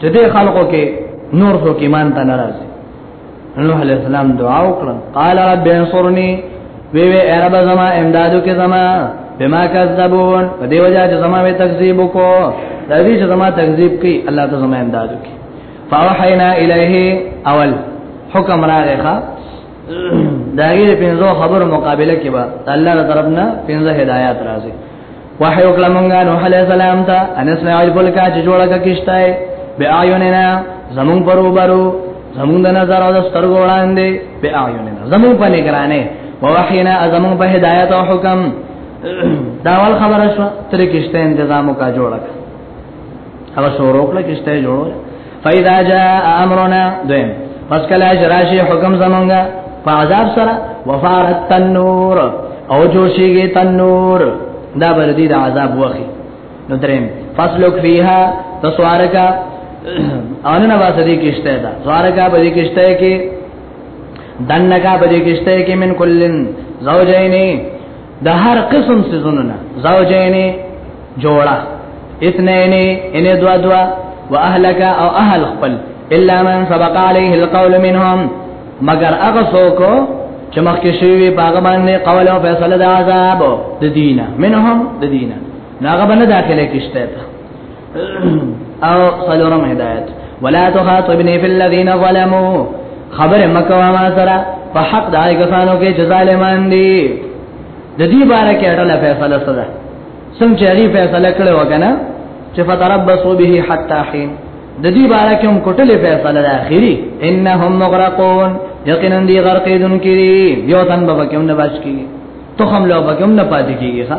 چې دې خلکو کې نور څوک ایمان ته ناراضي نوح علیہ السلام دعا وکړه قال رب انصرني وی وی عرب زما امدادو کې زما بما کذبون په دی وجہ چې زما به تکذیب کو د دې چې زما تکذیب کوي الله ته زما امدادو کې فوحینا الیه اول حکم راغی داګه دې پنځو خبرو مقابله کې با الله تعالی طرفنا پنځه هدایت راځي وحی وکړه مونږه نوح علی السلام ته انس نه الفل کا چې جوړه کا کیشتای بیا عیوننا زمون پرو برو زمون د نظر او سترګو وړاندې بیا عیوننا زمون په نگرانه ووحینا ازمون په هدایت او حکم داول خبره شو تر کیشته تنظیم کا جوړه هغه شروع کړه کیشته جوړه فاذا جاء امرنا دویم پس کله چې راشي حکم زمونږه په عذاب سره وفارت تنور او جوشيږي تنور دا بردي د عذاب وخی نو دریم فصلک فیها تسوارکا ان نه واسه دي کشته دا سوارکا به دي کشته کې دنکا به دي کشته کې من کلن زوجینی د هر قسم سيزونو نه زوجين جوړا اثنين ان دوا دوا واهلك او اهل خپل الا من سبق عليه القول منهم مگر هغه څوک چې مخکې شوی باغ باندې قول او فیصله د عذاب د دینه منهم د دینه ناغه باندې داخله کیشته او صلورم هدایت ولا تخاطبني في الذين ظلموا خبر مکو ما سره په حق دای کسانو کې چې ظالمان دي د دې باره کې اړه فیصله سره سم چې هغه فیصله کړې وکنه چې فتربصوا به حتا حين د دې باره کې هم کوټلې فیصله ده اخیری انهم مغرقون یقینا دی غرقیدون کړي یو تن به کوم نه بچ کیږي تخم لو به کوم نه پاتې کیږي ښا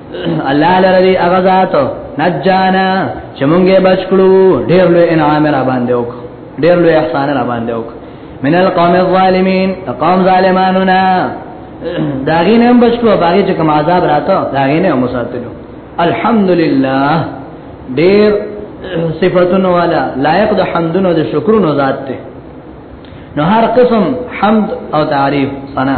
الله لري هغه ذات نجانا چې مونږه بچ کړو ډېر لوی انعام را باندې وک ډېر لوی احسان را باندې وک من القوم الظالمين قوم ظالمانو نه داغینه هم بچ کړو باغې چې کوم عذاب راته داغینه هم ساتلو الحمدلله ډېر صفاتونو والا لایق د حمدونو د شکرونو ذات ته نو هر قسم حمد او تعریف ثنا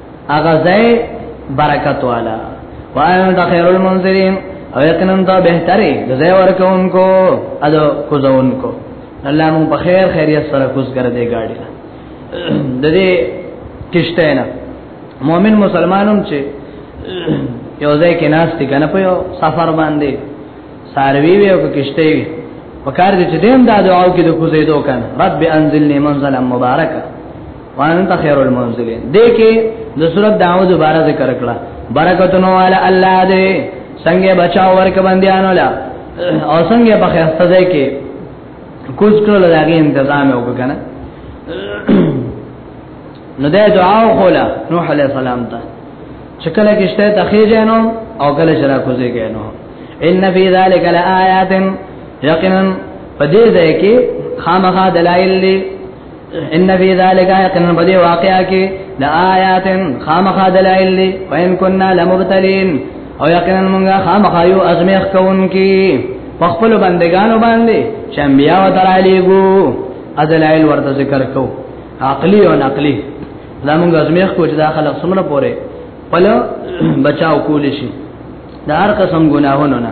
هغه ځای برکت والا وان د خیر المنذرین او یقینا دا بهتري د ځای ورکوونکو اده کوزونکو الله مون په خیر خیریت سره کوز کړ دې گاډي د دې کشته نه مؤمن مسلمانوم چې یو ځای کې ناس دي کنه په یو سفر باندې ساروی وي او کشته وي وکړ دې چې دیم دا دعاو کې د کوزې دوه کنه رب انزلنی منزلا مبارکه وانت خیر المنزلین دې کې د سورۃ داو دوباره ذکر کړه برکتونو علی الله دې څنګه بچاو ورک بندیانو لا او څنګه په خسته ځای کې کوز کړل داګه تنظیم وکړه نو دې دعا وکړه نوح علی السلام ته چکل کېشته تخیجه نو او کله شرا کوزه کې نو ان فی ذلک لآیات یقینا فدې ځای کې خامخا دلایل ان فی ذلک یقینا بدی واقعا کی لآیات خامخا دلائل وان کننا لمبتلین او یقینا موږ خامخا یو ازمیخ کوونکی په خپل بندگانو باندې چې انبیا و درالېګو ازلایل ورته ذکر کو عقلی او نقلی دا موږ ازمیخ کو چې دا خلک څومره پوره پله بچاو کول شي دا هر قسم ګناهونه نه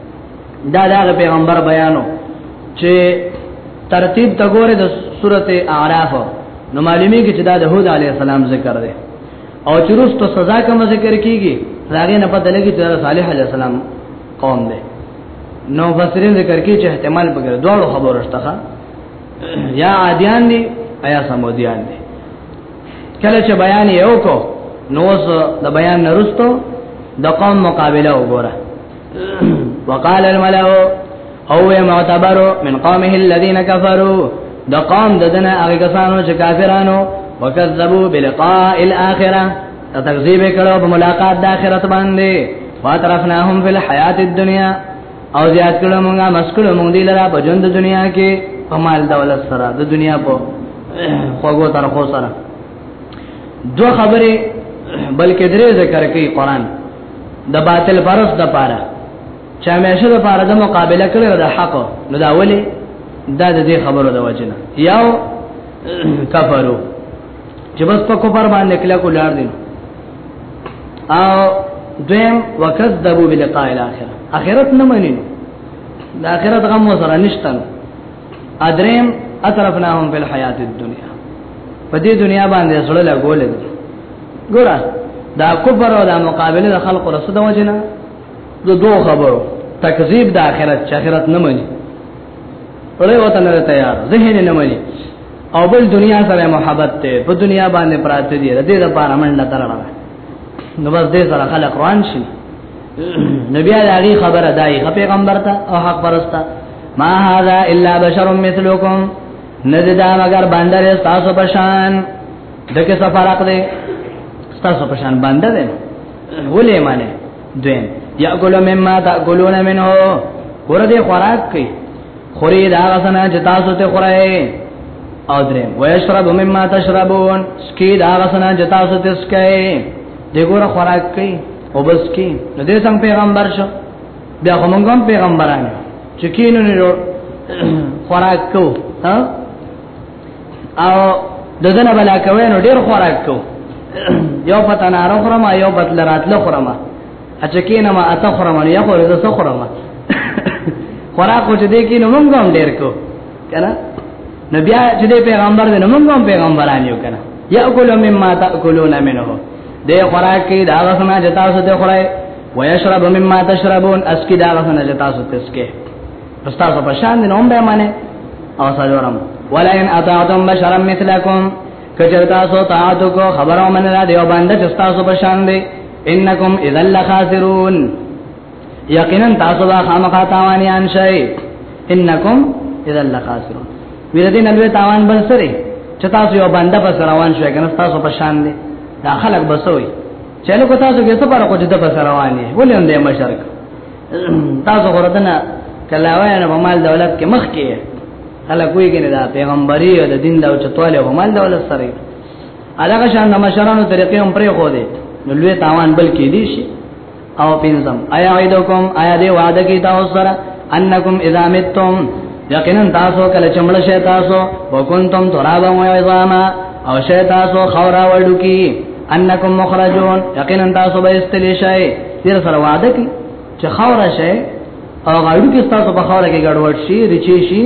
دا دا پیغمبر بیانو چې ترتیب ته ګوره د سورته اعراف نو معلومی کې چې دا د هود علی السلام ذکر دی او چې روستو سزا کوم ذکر کیږي راغې نه پته لګي چې صالح علی السلام قوم دی نو فسرین ذکر کی چې احتمال بغیر دوه خبره شته یا عادیان دي یا سمودیان دي کله چې بیان یو کو نو د بیان نرستو د قوم مقابله وګوره وقال الملأ او معتبر من قومه الذين كفروا د قوم ددنه هغه کسانو چې کافرانو وکذبوا بلقاء الاخره تکذیب کړو په ملاقات د آخرت باندې فاترفناهم فی الحیات الدنیا او زیات کړو مونږه مسکړو مونږ دی لرا په ژوند دنیا کې په مال دولت سره د دنیا په خوګو تر خو سره دو خبره بلکې درې ذکر کوي قران د باطل پرس د پاره چې همیشه د پاره د مقابله کړي د حق نو دا ولي دا د دې خبرو د وجنه یو کفرو چې بس په کوپر باندې کله کو لار دي او دویم وکذبوا بلقاء الاخره اخرت نه منین د اخرت غم وسره نشته ادریم اطرفناهم فی الحیات الدنیا په دې دنیا باندې سره لګول دي ګوره دا کفر او دا مقابله د خلق رسول وجنه د دوه خبرو تکذیب د آخرت چې آخرت نه مني اړه وته نه تیار ذهن نه مني او بل دنیا سره محبت ته په دنیا باندې پراته دي ردی د پاره منډه ترړه نو بس دې سره خلق روان شي نبی علی خبره دای پیغمبر ته او حق پرسته ما هذا الا بشر مثلكم نذدا مگر بندر تاسو پشان دغه سفارق دی تاسو پشان بندر دی ولې معنی دوی یاکل مما تاکلون منه ور دې خوراک کوي خوري دا غسنه چې تاسو ته خورای او درې ويشرب مما تشربون سکي دا غسنه چې تاسو ته سکي دغه خوراک کوي او بس کی نو دې څنګه پیغمبر شو بیا هم کوم پیغمبران چې کینو نه خوراک کو ها او دغه بلا کوي نو ډیر خوراک کو یو پتا نه راخره ما یو بدل راتله خره ما اچ کینه ما اته خره ما یو خره زه خره ما خوراک چې دې کینو مونږ هم ډیر کو کنه نبی چې دې پیغمبر دې مونږ هم پیغمبران یو کنه یاکل مما تاکلون منه دې خوراک کې دا غسنا جتا سو ته خړای ويشرب مما تشربون اسکی دا غسنه چې تاسو تسکه تاسو په شان دي نوم به معنی او سلورم ولئن اطعتم بشرا مثلكم کچر تاسو طاعت کو خبرو من را دیو باندې چې تاسو په شان دي انکم اذا لخاسرون یقینا تاسو دا خامخا تاوانیان شئ انکم اذا لخاسرون ویل دین الوی تاوان بل سره چې تاسو یو باندې پس روان شئ کنه تاسو په شان دي دا خلک بسوي چلو کو تاسو به څه پر کو دې په رواني ولې هم دې مشرک تاسو ورتنه کلاوی نه په مال دولت کې مخ کې هله کوی کې نه دا پیغمبري او د دین دا چتواله په مال دولت سره علاوه شان د مشرانو طریقې هم پرې خو دې نو لوی تاوان بل کې دي شي او پینځم آیا ایدکم آیا دې وعده کې تاسو سره انکم اذا متم یقینا تاسو کله چمړ شې تاسو وکنتم ترابا و عظاما او شې تاسو خورا وډو کې انکم مخرجون یقینا تاسو به استلی شئ تیر سره وعده کی چې خوره شئ او غړو کې تاسو په خوره کې ګډوډ شي رچی شي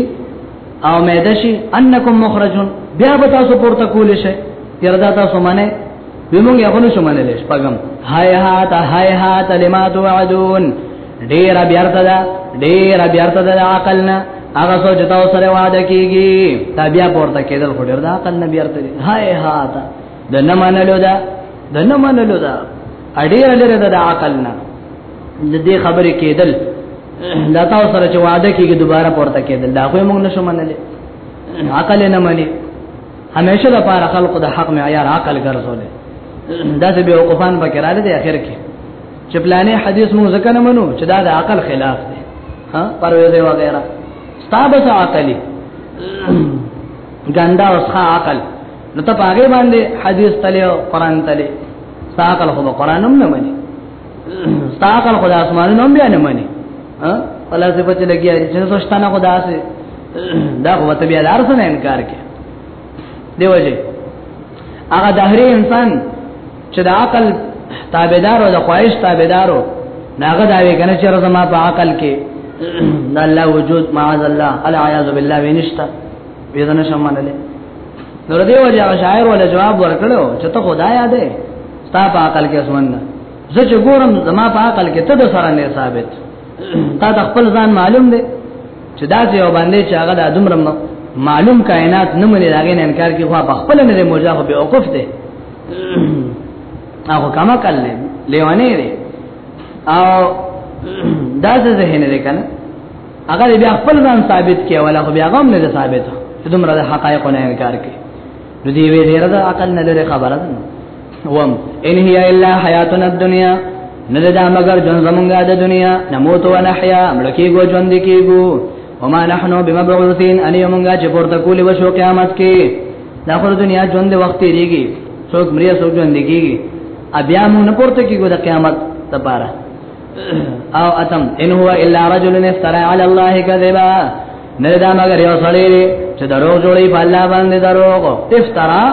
او مېده شي انکم مخرجون بیا به تاسو پورته کول شئ تیر دا تاسو منه ومونږ یې غونو شو منه لښ پغم هاي هات هاي هات لما توعدون ډیر بیارته دا ډیر بیارته دا عقل نه هغه سوچ تاسو سره وعده کیږي دا بیا پورته کېدل خو ډیر دا عقل نه بیارته هاي هات د نه منلو دا د نه منلو دا اډیر لري د عقل نه د دې خبرې کېدل دا تاسو سره چې وعده کیږي دوباره پورته کېدل دا خو موږ نشو منلې عقل نه مني همیشه د پاره خلق د حق معیار عقل ګرځول دا چې به وقفان بکراله دی اخر کې چې پلانې حدیث موږ ځکه نه منو چې دا د عقل خلاف دی ها پرويزه وغيرها ستابه عقلي ګندا اوسخه عقل نو ته پاګې باندې حدیث تلې او قران تلې ساقل خو قران هم نه مني ساقل خو د اسمانونو هم بیا نه مني ها فلسفه چې لګي چې نو سوچتانه خدا سي دا خو ته بیا دار څنګه انکار کې دی وجه هغه دهري انسان چې د عقل تابعدار او د خواهش تابعدارو ناغه دا وی کنه چې زما په عقل کې د الله وجود معاذ الله العیاذ بالله وینشتہ به دا نشم منلې نو دې وجه شاعر ولا جواب ورکړو چې ته خدای یادې ستا په عقل کې اسمن زه چې ګورم زما په عقل کې ته د سره نه ثابت تا د خپل ځان معلوم دی چې دا یو باندې چې هغه د دومره معلوم کائنات نه مني دا غي انکار کوي خو په خپل نه دی موجه خو به وقف دی هغه کما کړل لیوانه دی او دا څه ذهن لري کنه هغه بیا خپل ځان ثابت کړي ولا خو بیا غم نه ثابت ته دومره د حقایق نه انکار کوي نو دی وی ډیر د عقل نه لري خبره ده وم ان هي الا حیاتنا الدنیا نه دا مگر جون زمونږه د دنیا نموت و نحیا ملکی گو جون دی کیګو وما نحنو بمبعوثین ان یمونګه چې پورته کولی وشو قیامت کې دا خو دنیا جون دی وخت ریږي څوک مریه څوک جون دی کیږي بیا مونږ نه پورته کیګو د قیامت لپاره او اتم ان هو الا رجل افترى على الله كذبا نه دا مگر یو سړی دی چې درو جوړي په الله باندې دروغ افترا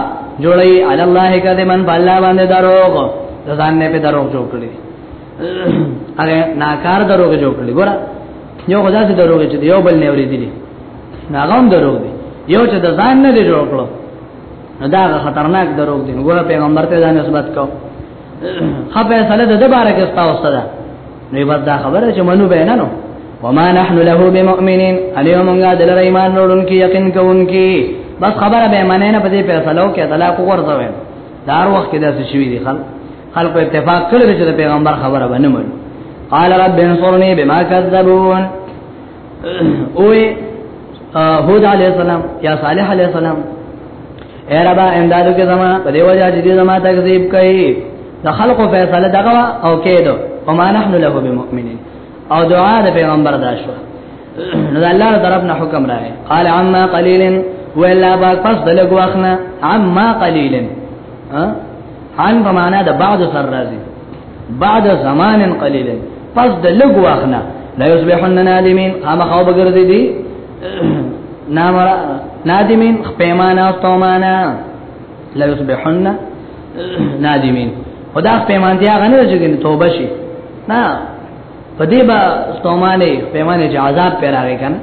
جوړي علی الله کذبا په الله باندې دروغ ځان نه په دروغ جوړ کړی هغه ناکار دروغ جوړ کړی ګور یو خدای ته دروغ چې یو بل نه ورېدلی ناغم دروغ دی یو چې د ځان نه دی جوړ کړو دا خطرناک دروغ دی ګور پیغمبر ته ځان نسبت کو خپه سره د دبارې کې ستا وسره نو بس دا خبره چې منو به نه نو وما نحن له بمؤمنين اليوم موږ د لری ایمان وروړونکي یقین کوونکي بس خبره به منه نه پدې فیصلو کې طلاق ورځوي دار وخت کې داسې شوی دي خلک خلک اتفاق کړل چې پیغمبر خبره باندې منو قال رب انصرني بما كذبون اوه هود علی السلام یا صالح علی السلام اے ربا امدادو کې زما په دیو جا چې زما تکذیب کوي د خلق فیصله دغه او کېدو او ما نحن له بمؤمنین او دعا د پیغمبر دا شو نو الله طرف نه حکم راغی قال عما قليل ولا با پس د لګ واخنه عما قليل ها عن بمانه د بعض سر راځي بعد زمان قلیل پس د لګ واخنه لا یصبحن نادمین اما خو بغرزی دی نامر نادمین پیمانا او تومانا لا یصبحن نادمین خدا پیمان دی هغه نه چې توبه شي نه په دې با تومانه پیمانه چې عذاب پر راغی کنه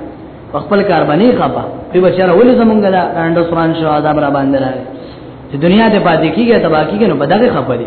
خپل کار باندې خپا په بشره ولې زمونږ دا انډو سران شو عذاب را باندې راغی چې دنیا ته پاتې کیږي تبا کیږي نو بدغه خپلې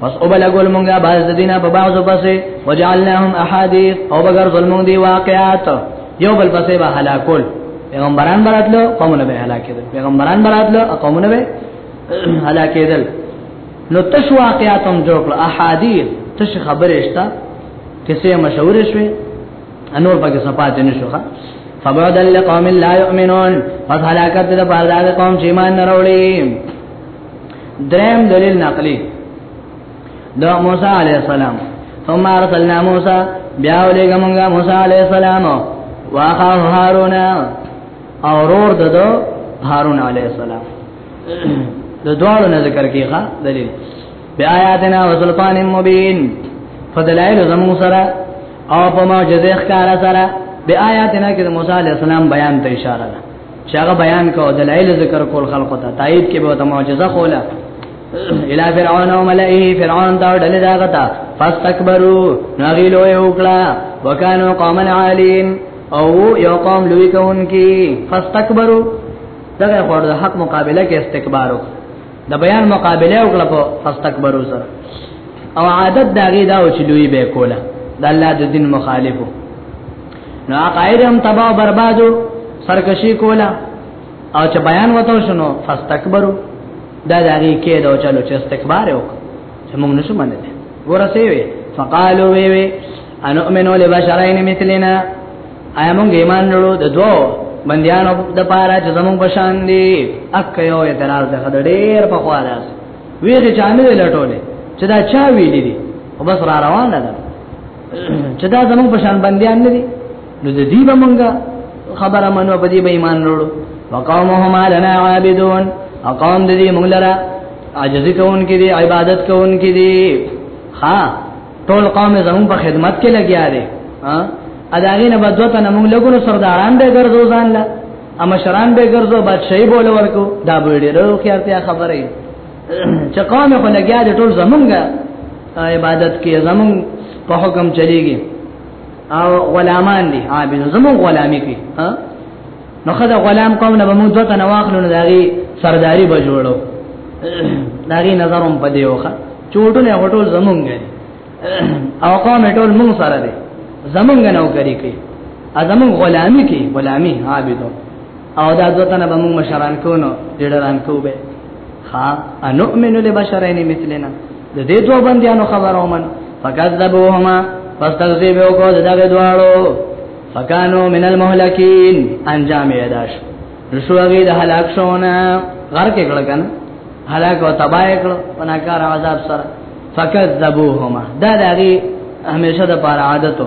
پس او بلګول مونږه باز د دینه په باز پسې وجعلناهم احاديث او بغیر ظلمون دی واقعات یو بل پسې به هلاکول پیغمبران براتلو قومونه به هلاکېدل پیغمبران براتلو قومونه به هلاکېدل نو تش واقعات هم جوړ کړ احاديث تش خبرې شته کیسه مشهور شوه انور پکې صفات نشوخه فبعد لقوم لا يؤمنون فهلاكت د پاره د قوم چې ایمان نه وروړي دریم دلیل نقلی دا موسی علیہ السلام ثم ارسلنا موسی بیا ولېګه مونږه موسی علیہ السلام واخا هارون او رور ددو هارون علیہ السلام د دوالو نه ذکر کیخه دلیل بیا آیاتنا وسلطان مبین فدلائل زمو سره او په معجزه ښکارا سره بیا آیاتنا کې موسی علیہ السلام بیان ته اشاره ده چاغه بیان کو دلایل ذکر کول خلق ته تایید کې به د معجزه خوله الى فرعون وملئه فرعون دا ډل دا غتا فاستكبروا نغیلو یوکلا وکانو قوما عالین او یو قوم لوی کون کی فاستكبروا دا غوړ د حق مقابله کې استکبار وکړ د بیان مقابله وکړه په فاستكبروا سره او عادت دا غي دا چې لوی به کوله د الله د دین مخالفو نو عقاید هم تبا و بربادو سرکشی کولا او چې بیان وته شنو فاستكبروا دا دغه کې دا چلو چې استکبار وک چې موږ نشو منل ورسې وي فقالوا وی وی انو امنو لبشرین مثلنا ایا موږ ایمان لرو د دوه بندیانو د پاره چې زموږ بشان دي اک یو اعتراض ده ډېر په خوا ده ویغه چانه لټولې چې دا چا ویلې دي او بس را روانه ده چې دا زموږ په شان بنديان نه دي نو د دې به مونږه خبره منو په دې به ایمان وروړو وقومهم لنا عابدون اقام دې مونږ لرا عاجز کون کې دي عبادت کون کې دي ها ټول قوم زموږ په خدمت کې لګیا دي ها اداغې نه بدوت نه مونږ لګونو سرداران به ګرځو ځان لا امشران به ګرځو بادشاہي بوله ورکو دا به ډیرو خیرته خبره چې قوم خو لګیا دي ټول زمونږ عبادت کې زمونږ په حکم چلیږي او غلامان دي عابد زمونږ غلامي کوي ها نو خدای غلام قوم نه بمو دوته نه واخلو نه داغي سرداری به جوړو داغي نظرم په دی وخه چوټونه هټول زمونږ او قوم ټول مونږ سره دي زمونږ نو کوي کوي ازمون غلامي کوي غلامي عابدو او دا دوه تنه به موږ مشران کو نو لیډران کو به ها انؤمن لبشرین مثلنا د دې دوه بندیانو خبرو من فکذبوهما فاستغذب او کو دغه دواړو فکانو من المهلکین انجام یې داش رسوږي د هلاک شونه غر کې کړه کنه هلاک او تباہ کړه پناکار عذاب سره فکذبوهما دا دغه همیشه د پاره عادتو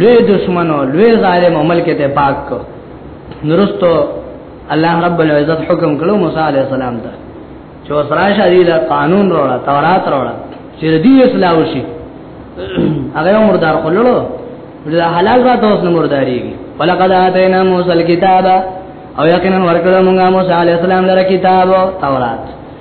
لوی دشمن او لوی ظالم او ملک ته پاک کو نرستو الله رب العزت حکم کړو موسی عليه السلام ته چې وسرا شری له قانون وروړه تورات وروړه چې دې اسلام وشي هغه مردار خللو دا حلال را توس نه مرداريږي ولقد اتینا موسی الكتاب او یقینا ورکړه موږ موسی عليه السلام لپاره کتاب تورات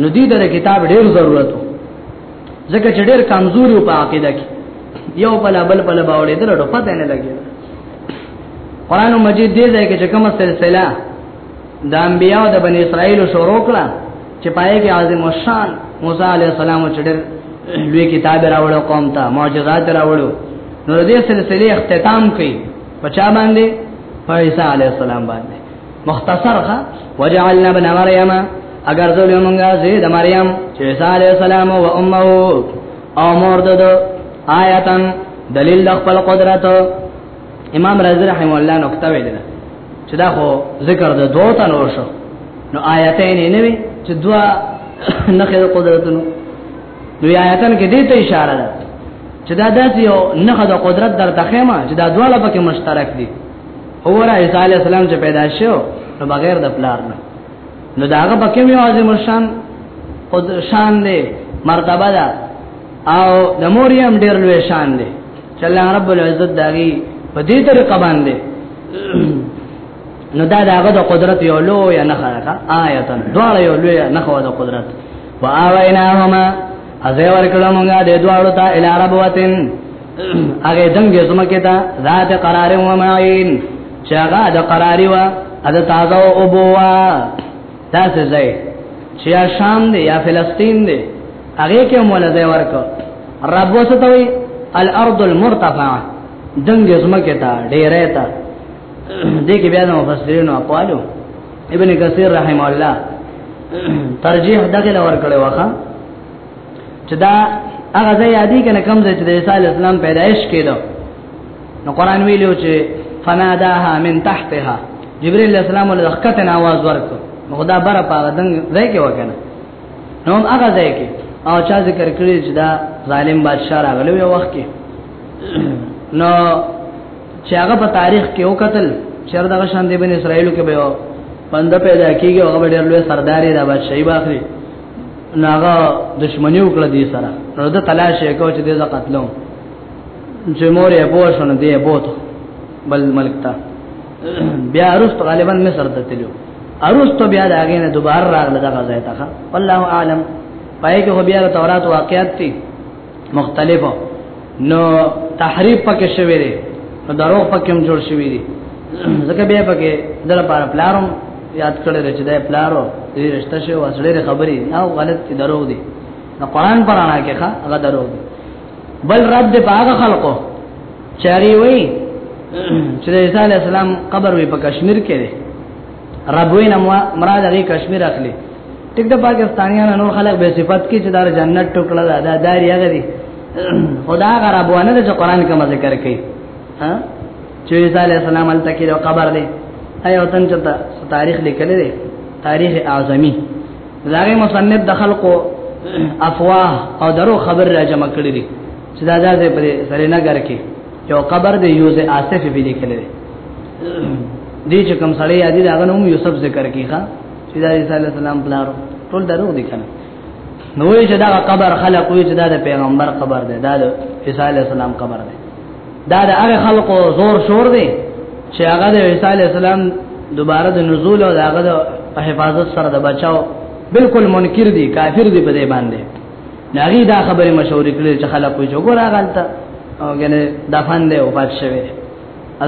نو دې د کتاب ډېر ضرورت وو ځکه چې ډېر کمزوري په عقیده کې یو بل بل بل باولې درته پته نه لګي قران مجید دې ځای کې کومه سلسله د انبیانو د بنی اسرائیل شروع کړه چې پای کې عظیم الشان موسی علی السلام چې ډېر لوی کتاب راوړو قوم ته معجزات راوړو نو دې سلسله اختتام کړي پچا باندې پیسې علی السلام باندې مختصر ښا وجعلنا ابن مریم اگر ذل مونږه زید مریم چې عیسی علی السلام او امه او مور د آیتن دلیل د خپل قدرت امام رازی رحم الله نقطه ویل چې دا خو ذکر د دوه تنو شو نو آیتین نه وی چې دوا نخې د قدرتونو نو آیتن کې دې ته اشاره ده چې دا داسې یو نخې د قدرت در تخېما چې دا دواړه پکې مشترک دي اور عیسی علی السلام چې پیدا شو نو بغیر د پلار نه نو داغه پکې یو عظیم شان خود شان دی مرتبه ده او د موریم ډیر لوی شان دی چې الله رب العزت داغي په دې طریقه باندې نو دا داغه د قدرت یو لوی نه خلقه آیت دواړه یو لوی نه خو د قدرت واویناهما ازه ورکړه مونږه د دواړو ته الی ربوتن هغه دنګ زمکه دا ذات قرار و معین چې هغه د قراری و د تازه او بوا تاسو ځای چې شام دی یا فلسطین دی هغه کې مول ځای ورکو رب وسطوي الارض المرتفعه دنګ زمکه تا ډیره تا دې کې بیا نو مفسرین او اقوالو ابن کثیر رحم الله ترجیح دغه لور کړو واخا چې دا هغه ځای یادې کنه کم ځای چې د عیسی علی السلام پیدایش کېدو نو قران ویلو چې فناداها من تحتها جبرئیل علیہ السلام له خطه आवाज ورکړ نو خدا بار پاغه دنګ ځای کې وکنه نو هغه ځای کې او چا ذکر کړی چې دا ظالم بادشاہ راغلی یو وخت کې نو چې هغه په تاریخ کې وکتل چې دغه شان دی بن اسرائیل کې به پنده پیدا کیږي هغه ډېر لوی سرداري دا بادشاہي باخلي ناغه دشمنی وکړه دې سره نو د تلاش یې کو چې دې ز قتلو چې مور یې بو شنو دې بوت بل ملک تا بیا رست غالبا مصر ته تلو ارستو بیا دا غینه دوباره راغله دا غزا ته والله اعلم پای کې هو بیا تورات واقعات دي مختلفو نو تحریف پکې شوی دی نو دروغ پکې هم جوړ شوی دی ځکه بیا پکې دل لپاره پلارم یاد کړل چې دا پلارو دې رښتا شو وسړې خبرې او غلط دي دروغ دي نو قران پرانا کې ښه هغه دروغ دي بل رد دې پاګه خلقو چاري وي چې عیسی علی السلام قبر وي په کشمیر کې دی ربوی نه مراد هغه کشمیر اخلي ټیک د پاکستانیانو نور خلک به صفات کې چې دار جنت ټوکړه ده دا داری هغه دي خدا غربوانه د قرآن کې مزه کار کوي ها چې عیسی علی السلام ال تکي د قبر دی اي وطن چې تاریخ لیکل دي تاریخ اعظمي زاغه مصنف د خلقو افواه او درو خبر را جمع کړی دي چې دا ځای په سره نه ګر کې یو قبر دی یوز آصف به لیکل دی دې چې کوم سړی یادی دا غنوم یوسف ذکر کیخه چې دا عیسی علی السلام پلارو ټول درو دي کنه نو وی چې دا قبر خلق وی چې دا د پیغمبر قبر دی دا د عیسی علی السلام قبر دی دا د هغه خلقو زور شور دی چې هغه د عیسی علی السلام دوباره د نزول او هغه د حفاظت سره د بچاو بالکل منکر دي کافر دي په دې باندې ناغي دا خبره مشورې کړې چې خلک وي جوګور غلطه او کنه دا فن دی او پات شوی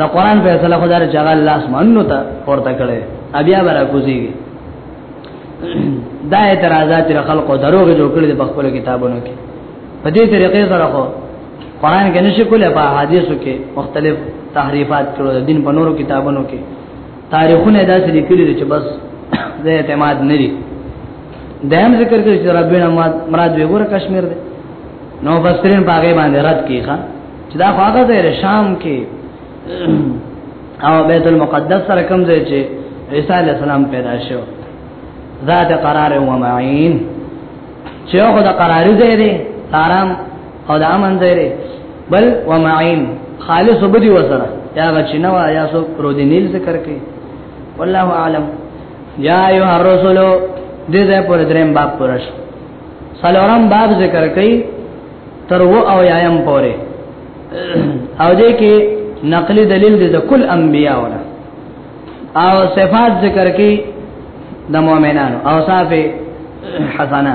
دا قران په اصله خدای رچ هغه الله اسمانو ته ورته کړي بیا برا کوزيږي دا اعتراضات را خلقو دروغ جوړ کړي په خپل کتابونو کې په دې طریقې سره خو قران کې نشي کولای په حدیثو کې مختلف تحریفات کړو دین په نورو کتابونو کې تاریخونه داسې لیکلي چې بس د اعتماد نه دي دیم ذکر کوي چې ربنا مراد وګوره کشمیر دی نو بسرین باغې باندې رد کیخه چې دا هغه ځای شام کې او بیت المقدس سره کوم ځای چې عیسی علی السلام پیدا شو ذات قرار و معین چې هغه د قراری ځای دی آرام او دا امن ځای دی بل ومعين خالص بدی وسره یا غچنه وا یا سو پرودی نیل ذکر کوي والله اعلم یا ایو الرسول دې ځای پر دریم باب پرش سلورم باب ذکر کوي تر و او یایم پوره او دې کې نقلی دلیل دې د کل انبیا ولا او صفات ذکر کوي د مؤمنانو او صافه حسنه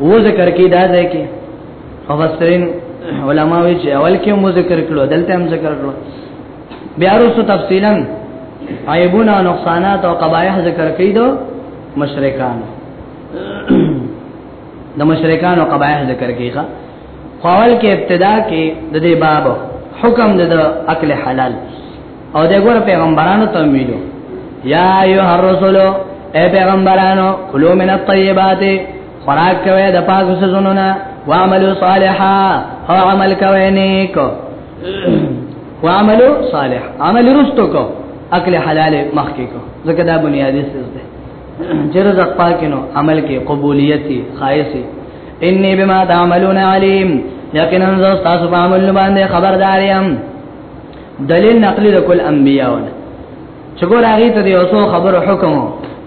و ذکر کې دا ځای کې مفسرین علما وی چې اول کې مو ذکر کړو دلته هم ذکر کړو بیا وروسته تفصیلا عیبونه او نقصانات او قبایح ذکر کړي دو مشرکان د مشرکان او قبایح ذکر کړي ښا اول کې ابتدا کې د دې باب حکم د اکل حلال او د ګور پیغمبرانو ته ویلو یا ایه الرسول اے پیغمبرانو کلو من الطیبات خوراک کوي د پاک سزونو نه واعملوا صالحا او عمل کوي نیک واعملوا صالح عمل رستو کو اکل حلال مخکې کو ځکه دا بنیادی سیس ده چې رزق پاکینو عمل کې قبولیتي خایسي انی بما تعملون علیم یقینا زو تاسو په عمل باندې خبردار یم دلیل نقلی د کل انبیاونه چې ګور هغه ته یو څو خبرو حکم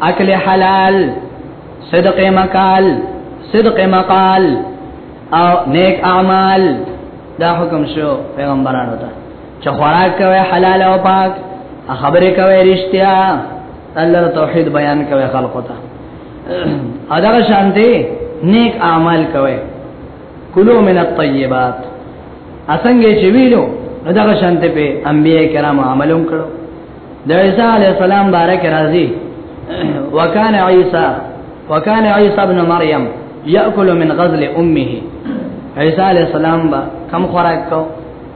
اکل حلال صدق مقال صدق مقال او نیک اعمال دا حکم شو پیغمبرانو ته چې خوراک کوي حلال او پاک خبرې کوي رښتیا الله توحید بیان کوي خلقو ته اداغه شانتي نیک اعمال کوي کلو من الطيبات اسنګ چې ویلو دغه شانت په انبیای کرام عملوم کړو د عیسی علی السلام بارک راضی وکان عیسی وکان عیسی ابن مریم یاکل من غزل امه عیسی علی السلام با کم خوراک کو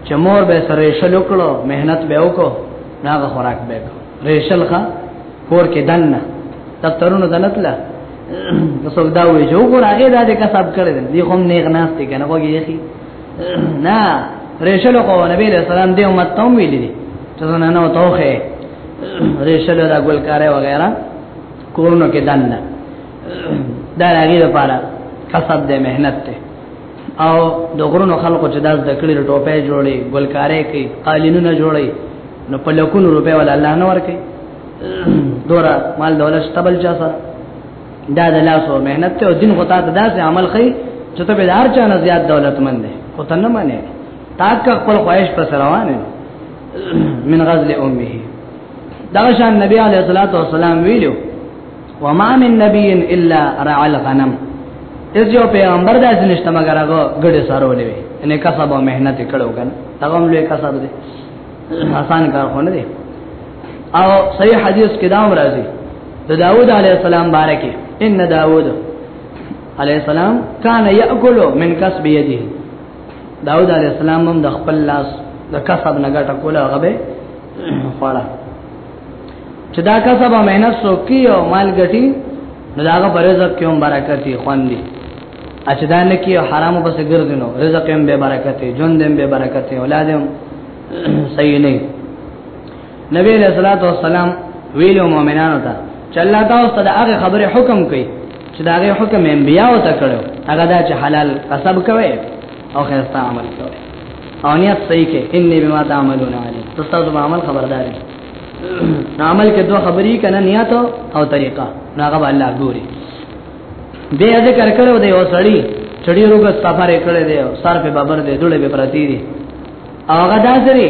چې مور به سره شل وکړو مهنت به وکړو ناغه خوراک به کو ریشل خا کور کې دنه تترونو دنتله تاسو دا وې جو ګور هغه دا دې کسب کړل دي هم نه غناست کنه وګي یخي نه رسول کو نبی له سلام دې امت ته ویل دي ته نه نو توخه رسول دا ګل کاره وغیرہ کورونو کې دنه دا هغه لپاره کسب دې مهنت ته او د غرونو خلکو چې داس د کړي ټوپه جوړي ګلکارې کوي قالینونه جوړي نو په لکونو روپې ولا الله نه ور کوي دورا مال دولت تبل چا سره دا د لاس او مهنت ته دین غوتا ته داسې عمل خي چې ته به دار چا نه زیات دولتمند دی او ته نه معنی تاک خپل خواهش پر روان من غزل امه دا شان نبی علیہ الصلوۃ والسلام ویلو وما من نبی الا رعى الغنم اس یو پیغمبر داسې نشته مګر هغه ګډه سارولې وي ان کسب او مهنت کړو کنه دا هم لوی کسب دی آسان کار خو نه دی او صحیح حدیث کې دا راځي د داوود علی السلام بارکه ان داوود علی السلام کان یاکل من کسب یده داوود علی السلام هم د خپل لاس د کسب نه ګټه کوله هغه به خوړه چې دا کسب مهنت سوکي او مال ګټي نو داغه پر رزق کې هم برکت یې خوندي اچھا دا نه کې حرامو پس ګرځینو رزق هم به برکت یې ژوند هم به برکت یې اولاد هم صحیح نه نبی علیہ الصلوۃ والسلام ویلو مؤمنانو ته چې الله تاسو ته هغه خبره حکم کوي چې دا هغه حکم انبیا او ته کړو هغه دا چې حلال قسم کوي او خیر ته عمل کوي او نیت صحیح کې انی بما تعملون علی تاسو به عمل خبردار دي عمل کې دوه خبرې کنه نیت او طریقه ناغه الله ګوري دې ذکر کړو دی او سړی چړي روغ سفر کړي دی سر په ببر دی ډوله به پرتی دی هغه داسري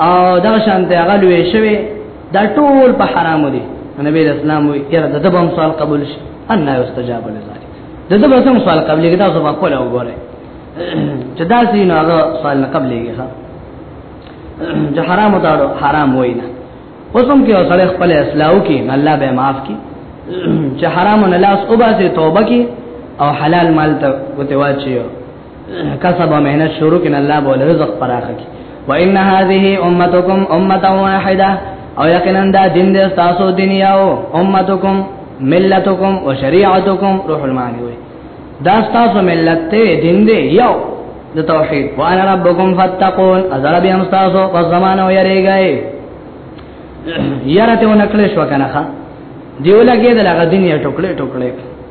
او دا شان ته هغه لوي شوی دا ټول په حرام دي نبی اسلام وی یره د دبم سوال قبول شي ان لا استجاب لذلك د دبم سم سوال قبول کیږي تاسو په کوله وګوره چې دا سینه هغه سوال نه قبول کیږي ها چې حرام وتاړو حرام وینا اوسم کې اوسړه خپل اسلام کې الله به معاف کی چې حرام نه لاس او باسي توبه کی او حلال مال ته وتواچیو کسب او مهنت شروع کین الله بوله رزق پراخه کی وان هذه امتکم امه واحده او یقینا دا دین د تاسو دین یو امتکم ملتکم و شریعتکم روح المانی وی دا تاسو ملت ته دین دی یو د توحید وانا ربکم فتقون ازل بهم تاسو په زمانه یریږئ یاره ته نکړې شو کنه دیو لګې د لغه دنیا ټوکړې ټوکړې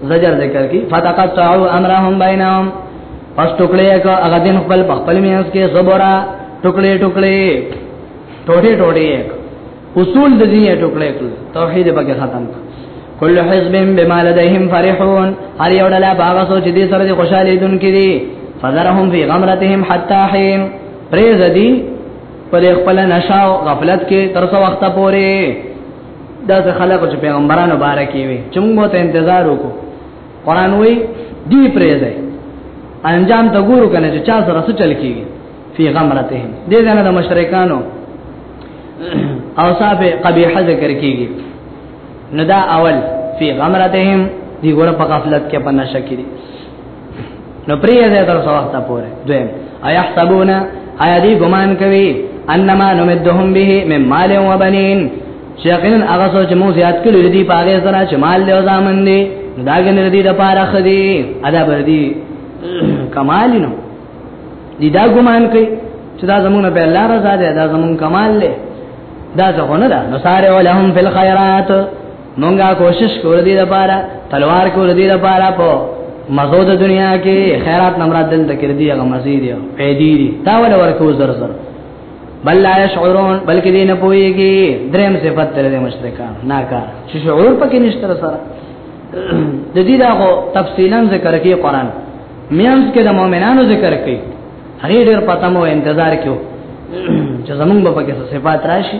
زجر ذکر کی فتقطعوا امرهم بینهم پس ټوکړې کا هغه دین خپل خپل میاس کې صبره ټوکړې ټوکړې ټوټې ټوټې اصول د دنیا ټوکړې کړ توحید به ختم کړ کل حزب بما لديهم فرحون هر یو ډله باغ سوچ دي سره دي خوشاله دن کې دي فذرهم في غمرتهم حتى حين پریز دي پر خپل نشاو غفلت کې تر څو وخت پورې دا څه خلکو چې پیغمبرانو باره کې وي چې موږ ته انتظار وکړو قران وی دی پرې دی انجام ته ګورو کنه چې چا سره څه چل کیږي فی غمرتهم دې ځنه د مشرکانو اوصاف قبیح ذکر کیږي نو دا اول فی غمرتهم دی ګوره په غفلت کې پنه شکرې نو پرې دې تر څو وخت پورې دویم ایا حسابون ایا دې ګمان کوي انما نمدهم به من مال و بنین چې یقینا هغه څه چې موږ زیات کړی دي په هغه سره چې مال له ځامن دي دا ګنر دي د پاره خدي ادا بر دي کمال نو دي دا ګمان کوي چې دا زمونږ په الله رضا ده دا زمونږ کمال له دا څه نه ده نو سارع لهم فی الخيرات مونږه کوشش کول دي لپاره تلوار کول دي لپاره په مزو د دنیا کې خیرات نمرات دل ذکر دي هغه مزید یو پیدي دي دا ول ورکو زر زر بل لا يشعرون بلکې دې نه پويږي دریم صفت تر دې مشرکان ناکار چې شعور پکې نشته سره د دې دا خو تفصیلا ذکر کې قران میانس کې د مؤمنانو ذکر کوي هغه ډېر پته مو انتظار کیو چې زمونږ په کې صفات راشي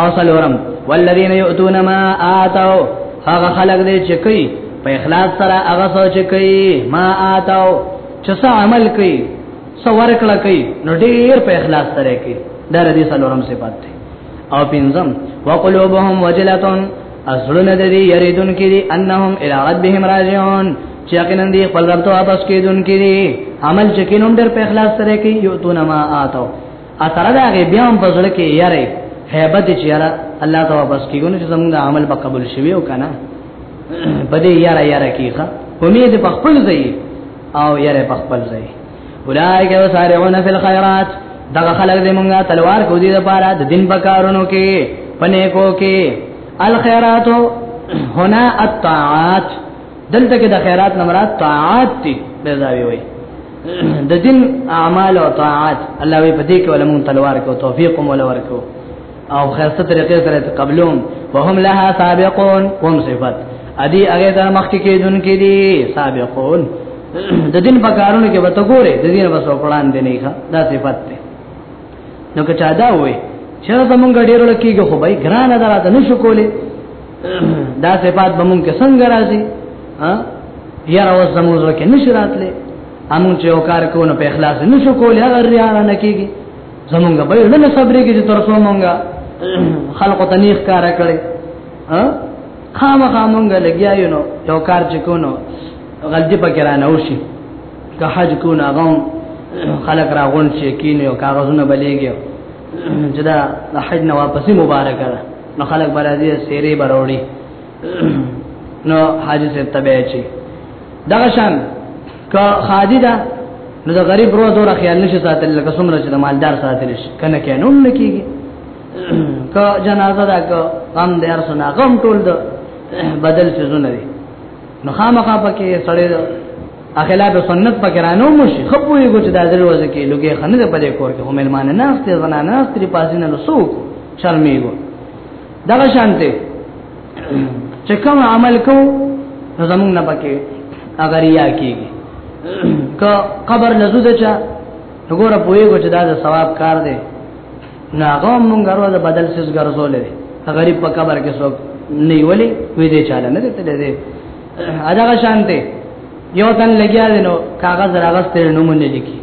او سلورم والذین یؤتون ما آتو هغه خلق دې چې کوي په اخلاص سره هغه سوچ کوي ما آتو چې څه عمل کوي څه ورکړه کوي نو ډیر په اخلاص سره کوي دا ردی سلورم صفات دی او پنځم وقلوبهم وجلتون ازلون د دې یریدون کې دي انهم الی ربهم راجعون چې یقینا دې خپل رب ته واپس کیدون کې دي عمل چې کینوم ډیر په اخلاص سره کوي یو تو نما آتو اثر دا غي بیا هم بزړه کې یاره hebat چې یاره الله ته واپس کیږي چې زموږ عمل به قبول شي او کنه بده یاره یاره کیخه امید په خپل ځای او یاره په خپل ځای اولایک وسارعون فی الخيرات دا خلق دې مونږه تلوار کو دي د پاره د دین په کارونو کې پنه کو کې الخيرات هنا الطاعات دلته کې د خیرات نه مراد طاعات دي بيزاوي وي د دین اعمال او طاعات الله وي په دې کې ولمون تلوار کو توفیق ولا ورکو او خاصه طریقې سره قبلون وهم لها سابقون هم صفات ادي هغه د مخ کې کېدون کې دي سابقون د دین په کارونو کې وته ګوره د دین په سوپړان دي نه ښه دا صفات ده نو که چا دا وي چې زمونږ ډېر لکیږي خو به ګران دراته نشو کولای دا صفات به مونږ کې څنګه راځي ها یار اوس زموږ کې نشی راتله امون چې وکړ کو نو په اخلاص نشو کولای هغه ریا نه کیږي زمونږ به نه صبرې کې چې تر څو مونږ خلق ته نیخ کار کړي ها خامخا مونږ لګیا یو نو یو کار چې کو نو غلطي پکې را نه وشي که حج کو نه غوم خلق را غون چې کینې او کاغذونه بلیږي چې دا د حج نه واپسی مبارک ده نو خلک به راځي سیرې بروړي نو حاجی صاحب تبع چی دغه شان که خادی ده نو د غریب روح دور خیال نشي ساتل لکه څومره چې د مالدار ساتل شي کنه کې نوم نکېږي که جنازه ده که غم دې ارسنه غم ټول ده بدل څه زونه دي نو خامخا پکې سړی اخلاف سنت پکې رانو مشي خپو یو چې د حاضر وځي کې لوګي خنه په دې کور کې هم ملمان نه است زنا نه است لري پاسینه له سو شرمېګو دا شانته چې کوم عمل کو زمونږ نه پکې اگر یا کېږي که قبر لزو ده چا وګوره پوېګو چې دا د ثواب کار دی نه هغه مونږ غرو د بدل سیس ګرځولې غریب په قبر کې څوک نیولې وې دې چاله نه دې ته دې اداغه شانته یو تن لګیا دی نو کاغذ راغسته نمونه لیکي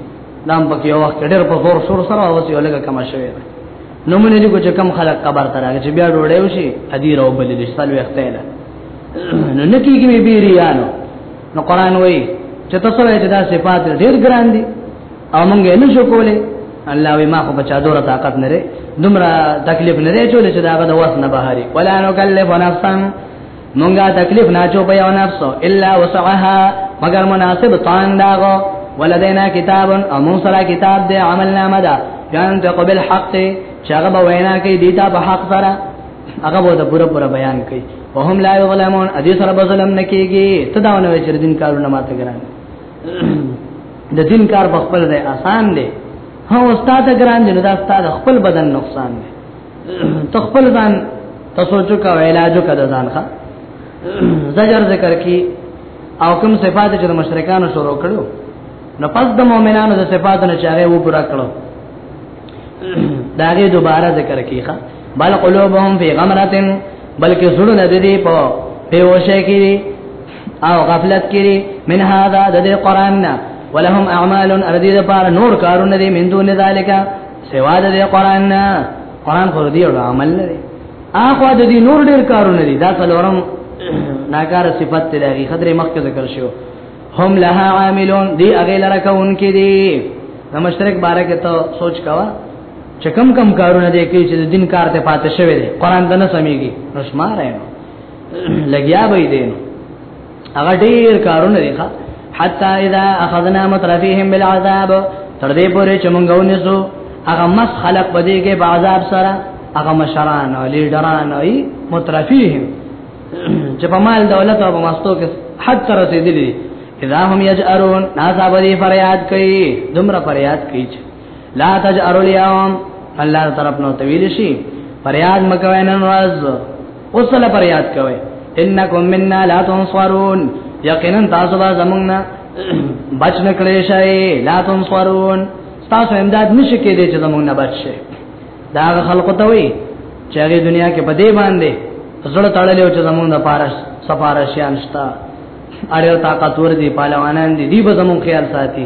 دام پکې یو وخت ډېر په زور شور سره اوس یو لګه کم شوی دی نمونه لیکو چې کم خلک قبر ته راغی چې بیا ډوړې وشي ادي راو بلې دې سال وخت نه نو نکیږي می بیریانو نو قران وایي چې تاسو یې چې دا صفات ډېر ګران دي او مونږ یې نشو کولای الله وی ما خو بچا دوره طاقت نه لري دومره تکلیف نه لري چې دا غد وس نه بهاري ولا نو کلف نفسن مونږه تکلیف نه چو په یو نفس الا وسعها مگر مناسب طان داغو ولدینا کتاب او مون سره کتاب دی عمل نامه ده جان ته قبل حق ته چاغه به وینا کوي دیتا په حق سره هغه به د پوره پوره بیان کوي وهم لا یظلمون ادي سره به ظلم نکېږي ته دا ونه چې دین کارونه ماته ګران د دین کار په خپل ځای آسان دی هو استاد ګران دی نو دا استاد خپل بدن نقصان دی تخپل ځان تسوچو کا علاجو کا ځان ښا زجر ذکر کی او کوم صفات چې مشرکانو شروع کړو نو پس د مؤمنانو د صفات نه چاره و پورا کړو داګه دوباره ذکر کیخه بل قلوبهم فی غمرتن بلکې زړونه د دې په پیوشه کې او غفلت کې من هاذا د قران نه ولهم اعمال اردی د پار نور کارونه دي من دون ذالک سوا د قران نه قران خو دې او عمل نه دی اخو د دې نور ډیر کارونه دي دا څلورم ناکار صفت دی هغه خدای مخکې ذکر شو هم لها عاملون دی هغه لره کوونکې دي د مشترک باره کې ته سوچ کوا چې کم کم کارونه دي کې چې د دین کار ته پاتې شوی دی قران ته نه سميږي نو شمار لګیا به دي نو هغه ډیر کارونه دي ښا حتا اذا اخذنا مترفيهم بالعذاب تر دې پورې چې مونږ ونیسو هغه مس خلق بدی کې په عذاب سره هغه مشران او لیډران او مترفيهم چې په مال دولت او په مستو کې حد تر رسیدلی اذا هم یجرون ناصاب دي فریاد کوي دومره فریاد کوي لا تجعر اليوم الله طرف نو تویل شي فریاد مکوي نن ورځ اوسله فریاد کوي انکم منا لا تنصرون یقینا تاسو به زمونږ نه بچ نکړې شئ لا تنصرون تاسو امداد نشئ کېدې چې زمونږ نه بچ شئ دا خلق ته وي چې هغه دنیا کې په دې باندې زړه تړلې او چې زمونږ د پارش سفارشیان شته اړیو طاقت ور دي پهلوانان دي دی به زمونږ خیال ساتي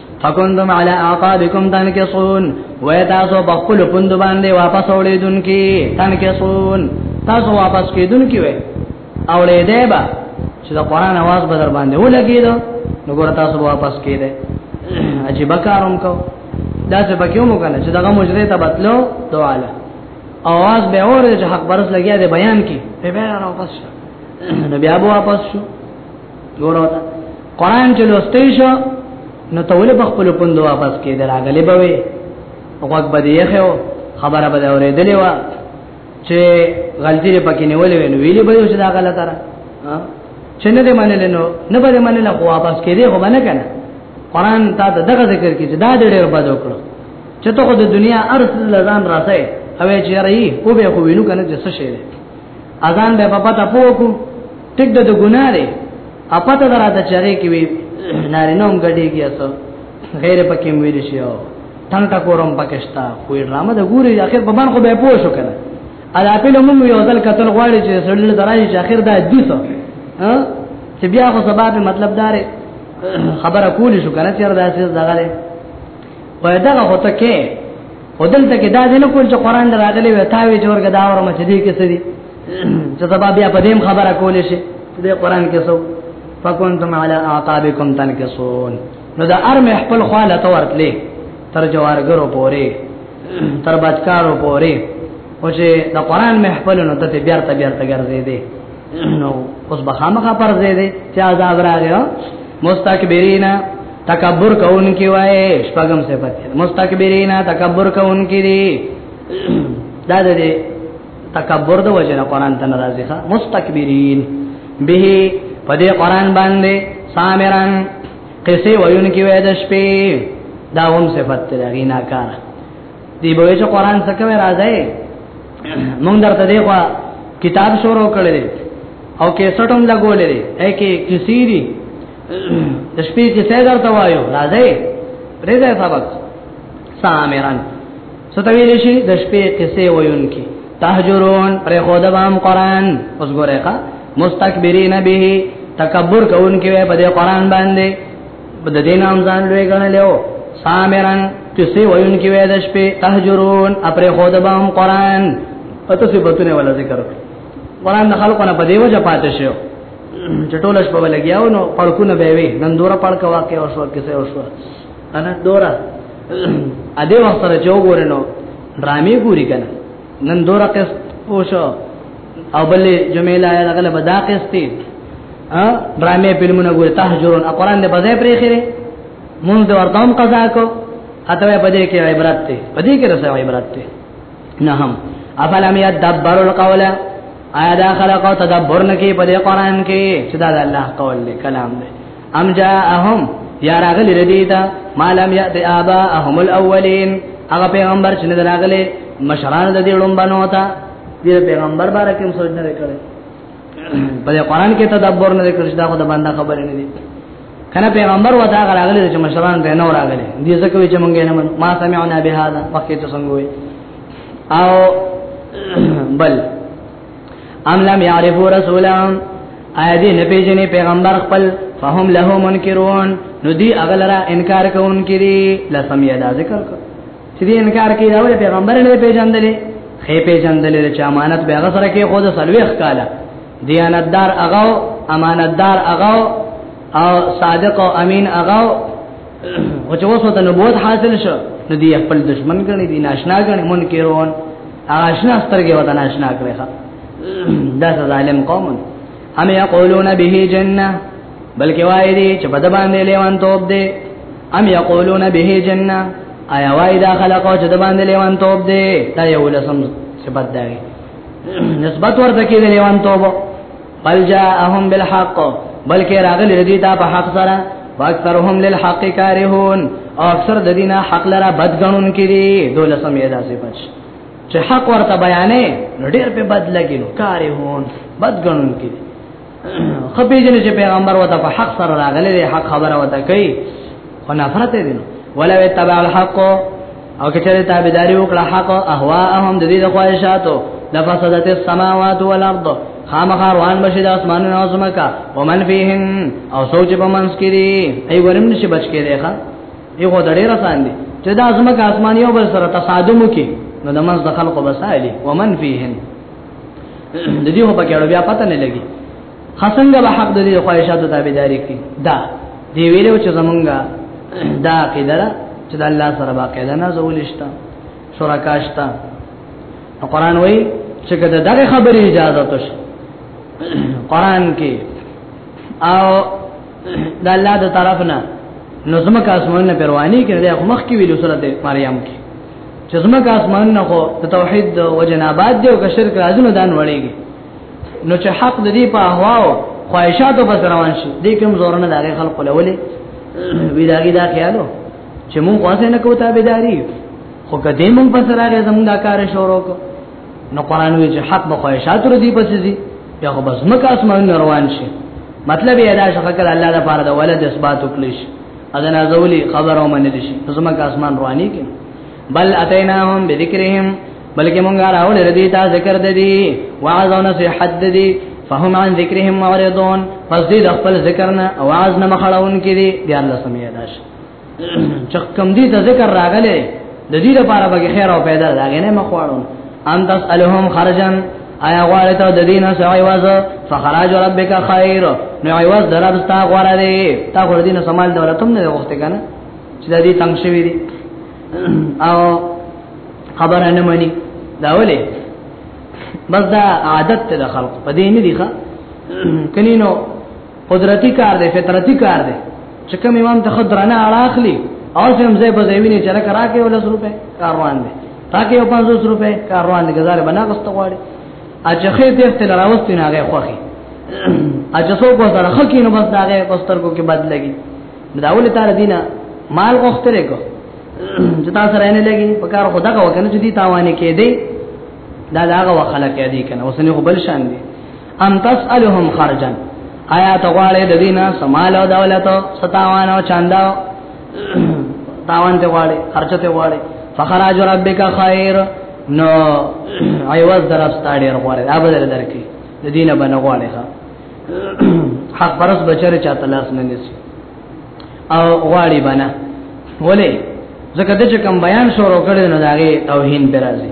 فکنتم علی اعقابکم تنکسون و تاسو په خپل پوند باندې واپس اوړېدونکي تنکسون تاسو واپس کېدونکي وې اوړېدې با چې دا قران आवाज به در باندې ولګېدو نو ګور تاسو واپس کېده عجیب کاروم کو دا څه پکيو مو کنه چې دغه مجرې ته بتلو دواله आवाज به اور چې حق برس لګیا دی بیان کی په بیا را واپس نو بیا واپس شو ګورو دا قران چې لوستې شو نو ته ولې په خپل پوند واپس کې دراغلې به وي وګ بده یې خو خبره به اورېدلې و چې غلطي لري پکې نه ولې ویني ویلې به چې دا غلطه را چې نه دې منل نو نه به منل خو واپس کې دې خو باندې کنه قران تا دغه ذکر کې چې دا دې ډېر بد وکړو چې ته خو د دنیا ارث لزان راځي او چې رہی او به خو وینو کنه چې څه شي اذان به په پتا پوکو ټیک د ګناه دی اپته دراته چره کې وی نارینوم غډیږي اسو غیر پکې ویل شي او ټنګ ټکورم پکشتا خو ډرامه د ګوري اخر په باندې خو به پوه شو کنه ادا په لمم یو ځل قتل غواړي چې سړل درایي چې اخر دا دیسو ها چې بیا خو سبا په مطلب دار خبره کولی شو کنه چې دا څه دغه وای دا هوته کې خو دلته کې دا نه کول چې قران راغلی وي تاوي جوړګه دا اورم چې دې کې څه دي چې سبا بیا په دې خبره کول شي چې دې قران کې څو فكنتم على اعقابكم تنكسون نو دا ارم خپل خاله تورتلې تر جوارګرو پوري تر بچکارو پوري او چې دا قران مې خپل نو ته بیا ته بیا ته ګرځې دي نو اوس به خامخا پر ځای دی چې عذاب راغی مستكبرین تکبر کوونکی وای شپږم صفت مستكبرین تکبر کوونکی دی دا دې تکبر د وجه نه قران ته ناراضی ښا مستكبرین به په دې قران باندې سامران قصه وایونکی وای د شپې دا هم صفت دی غینا کار دی به چې قران څخه راځي مونږ درته دی خو کتاب شروع کړل او کیسټ هم لګولې دی اې کې کثیری د شپې کې څه درته وایو راځي پرېځه سبق سامران ستویل شي د شپې کیسه وایونکي تهجرون پر خود بام قران اوس ګورېخه مستكبرین به تکبر کوونکي په دې قران باندې بد دین هم ځان لوی غنلو سامرن کسی وین کی وې د شپې تهجرون اپر خود به هم قران اته صفاتونه ولا ذکر قران د خلقونه په دیو جا پاتې شو چټولش په لګیاو نو پړکونه به وي نن دورا پړک واقع او شو کیسه او شو انا دورا ا دې وخت سره جو ګورنو ډرامي ګوري کنه نن دورا کس پوښو او بل جمیلا یا غل بدا قستی ا ډرامې فلمونه ګوري تهجرون قرآن دې بځای پرې خره مونږ د ورتام قضا کو اته په دې کې عبرت ته په دې کې رسو عبرت ته نه هم افلم یدبر القول آیا دا خلق او تدبر نه کې په دې قرآن کې چې دا د الله قول دی کلام دی ام جاءهم یا راغلی ردی دا ما لم یات اباهم الاولین هغه پیغمبر چې نه راغلی مشران د دې لومبنو ته دې پیغمبر باره کې سوچ نه کړي په قرآن کې تدبر نه کړی دا خو د باندې خبرې نه دي کنه پیغمبر ودا غراغلی چې مشران ته نه راغلي دې ځکه چې مونږ نه منو ما سمعنا بهذا وخت ته څنګه وي او بل ام لم يعرفوا رسولهم ایا دې نه پیژنې پیغمبر خپل فهم له منکرون نو دی اغلرا انکار کوونکې دي لسم یدا ذکر کړ چې دې انکار کوي دا ولې پیغمبر نه پیژندلې خې پیژندلې چې امانت به هغه سره کې خو د سلويخ کاله دیانتدار هغه امانتدار هغه او صادق او امین هغه او چې اوس ته نبوت حاصل شو نو دی خپل دشمن ګڼي دي ناشنا ګڼي منکرون آشنا سترګې وته ناشنا کړې ښا دا ظالم قوم ام یقولون به جننه بلکې وای دي چې په د باندې لیوان توپ دی ام یقولون به جننه آیا وای دا خلقو چې د باندې لیوان توپ دی دا یو لسم صفت دی نسبت ورته کې دی لیوان توپ بل جاءهم بالحق بلکې راغلی ردی دا په حق سره واکثرهم للحق کارهون او اکثر د دینه حق لرا بدګنون کړي دولسم یې دا صفت چې حق ورته بیانې نو ډېر په بد لګي نو کارې هون بد ګڼون کې خپې جن چې پیغمبر وته په حق سره راغلي دی حق خبره وته کوي خو نفرت دي نو ولو تبع الحق او که چېرې تابعداري وکړه حق اهواهم د دې د خواهشاتو د فسادت السماوات والارض خامخا روان بشي د اسمانونو او زمکا ومن فيهن او سوچ په منس کې دي ای ورم نشي بچ کې دی ښا یو خو ډېر آسان دي چې دا زمکه اسمان یو بل سره تصادم وکي نو د منځ د خلقو بسایلی ومن فیهن د دې په کې بیا پته نه لګي خاصنګ به حق د دې خواهشاتو تابعداري کوي دا دی ویلو چې زمونږه دا قدره چې د الله سره باقاعده نه زولشتا شرکاشتا قرآن وای چې کله دغه خبرې اجازه تش قرآن کې او د الله د طرف نه نو زمکه اسمانونه پرواني کړي د مخ کې ویلو سره د مریم کې چې زمکه اسمانونه خو د توحید د وجنابات دی او که شرک راځي نو دان وړيږي نو چې حق د دې په احواو خواهشاتو بس روان شي دې کوم زور نه دغه خلق لولې وی داګه دا خیالو چې مونږ واسه نه کوو تابعداري خو کدی مونږ په سره راځم دا کار شروع کو نو قران وی چې حق به خواهشات ور دي پسې دي یا خو بس مکه اسمان روان شي مطلب یې دا شخه کړه الله د پاره د ولد اثبات وکړي شي اذن ازولی خبر او منل شي زما کا اسمان رواني کې بل اتیناهم بذکرهم بلکې مونږه راول ردی تا ذکر د دې وعظ او نصيحت د دې فهم عن ذکرهم معرضون پس دې خپل ذکر نه आवाज نه مخړون کې دي بیا الله سمیا داش چې کم دي ته ذکر راغلي د دې لپاره به خیر او پیدا راغی نه مخواړو ان تاسو الهم خرجن آیا غواړی ته د دینه سوای واز فخراج ربک خیر نو ایواز دربستا غواړی دی تا غوړ دینه سمال دولتم نه وخت کنه چې د دې تنگ شوی دی او خبر نه مانی دا ولې بس دا عادت ته خلق په دې نه دی ښه کلینو قدرتی کار دی فطرتی کار دی چې کوم امام ته خدرانه اړاخلی او سم زه په زمینه چې راکه راکه ولس روپې کاروان دی راکه یو 500 روپې کاروان دی غزار بنا غست غواړي اجخه دې ستل راوستي نه غي خوخي اجسو کو سره خکې نو بس داغه پستر کو کې بد لګي داول تعالی دینه مال غختره کو چې تاسو سره نه لګي په کار خدا کا وکنه چې دي تاوانه کې دی دا داغه وخلک دی کنه اوسنه خو بل شان دی ان تسالهم خرجا آیا ته غواړې د دینه سمال او دولت ستاوان او چاندا تاوان ته غواړې خرچ ته غواړې فخراج ربک خیر نو ایواز درستا ډیر غواړې دا بدل درکې د دینه باندې غواړې حق پرس بچره چاته لاس نه نیسی او غواړي بنا ولې ځکه د چکم بیان شروع کړي نو داغه توهین برازي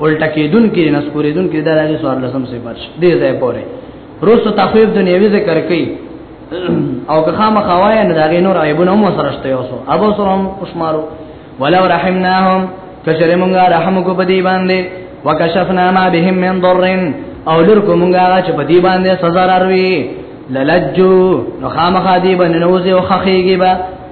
الټا کېدون کې نه سپورېدون کې دا راځي سوال لسم سي بچ دې ځای پورې روسو تخویب دنیوي ذکر کوي او که خامہ خوای نه داغه نور عیبونه مو سره شته اوسو ابو سرم کوشمارو ولو رحمناهم کچره مونږه رحم کو بدی باندې وکشفنا ما بهم من ضر او لر کو مونږه چې بدی باندې سزا راروي للجو نو خامخ دی باندې نوځي او خخېږي با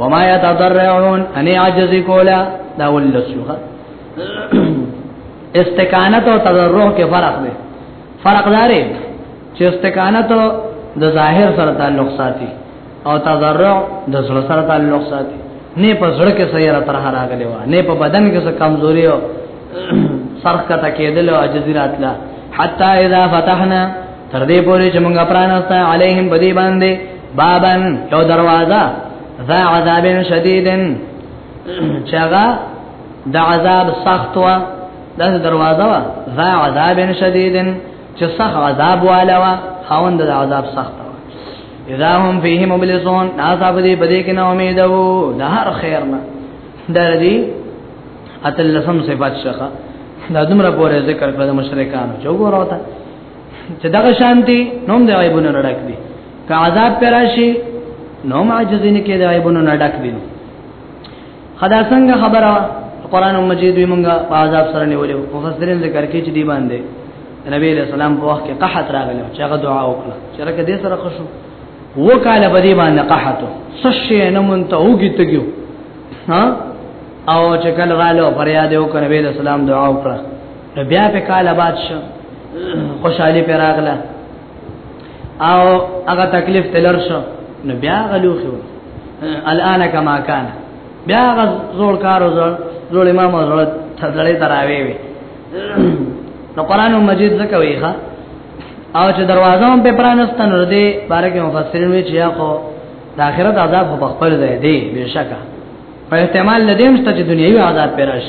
وما يتضرعون ان عجز کولا دا ولسوخه استقانت او تضرع کې فرق دی فرق داري چې استقانت د ظاهر سره تعلق ساتي او تضرع د زړه سره تعلق ساتي نه په زړه کې سیاره تر راغلی و نه په بدن کې څه کمزوري او سرخ کته کېدل او عجز راتله حتا اذا فتحنا تر دې پورې چې موږ پرانستا علیهم بدی باندې بابن یو دروازه ذا عذاب شدیدن چاغه د عذاب سخت وا د دروازه وا ذا عذاب شدیدن چې سخت عذاب والا وا خوند د عذاب سخت وا اذا هم فيه مبلسون عذاب دې بدی کې نه امید وو د هر خیر نه درځي اتلسم صفات شخه دا دومره پورې ذکر کړل مشرکان چې وګوراو ته چې دغه شانتي نوم د عیبونو نه ډک دي که عذاب پر راشي نو ما عجزین کې د عیبونو نه ډک دي خدا څنګه خبره قرآن مجید وی مونږه په عذاب سره نیولې مفسرین ذکر کوي چې دی باندې نبی له سلام په وخت کې قحط راغلی چې هغه دعا وکړه چې راکه دې سره خوشو وکاله په دې باندې قحط سشي نه مونږ ته وګی تګیو ها او چې کله غالو فریاد وکړ نبی له سلام دعا وکړه نو بیا په کال آباد شو خوشحالي پر راغله او هغه تکلیف تلر شو نو بیا غلو خو الان کما کان بیا غ زور کارو زور زور امام زور تدلې تراوي وي نو قران مجید زکه وی ښا او چې دروازه هم په پرانستن ور دي بارکه مفسرین وی چې خو د آخرت عذاب خو خپل دی دی بشکا په احتمال لدیم چې دنیوي عذاب پیرش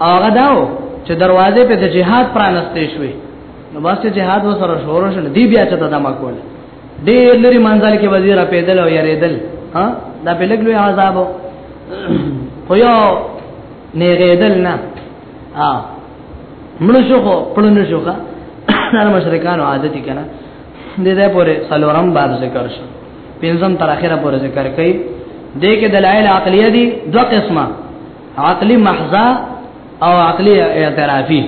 هغه داو چې دروازه په د جهاد پرانستې شوې نو واسطه جهاد وسره شروع شول دی بیا چې دا ما کول ډېر لري منځل کې وزیر پیدل او یریدل ها دا په لګلوي عذاب خو یو نه غېدل نه ها مړ شو خو پړن شو ښا نن مشرکانو عادت کنا د دې پورې سلورم باب ذکر شو پنځم تر اخره پورې ذکر کړي دې کې دلایل عقلیه دي دوه قسمه عقلی محضا او عقلی اعترافی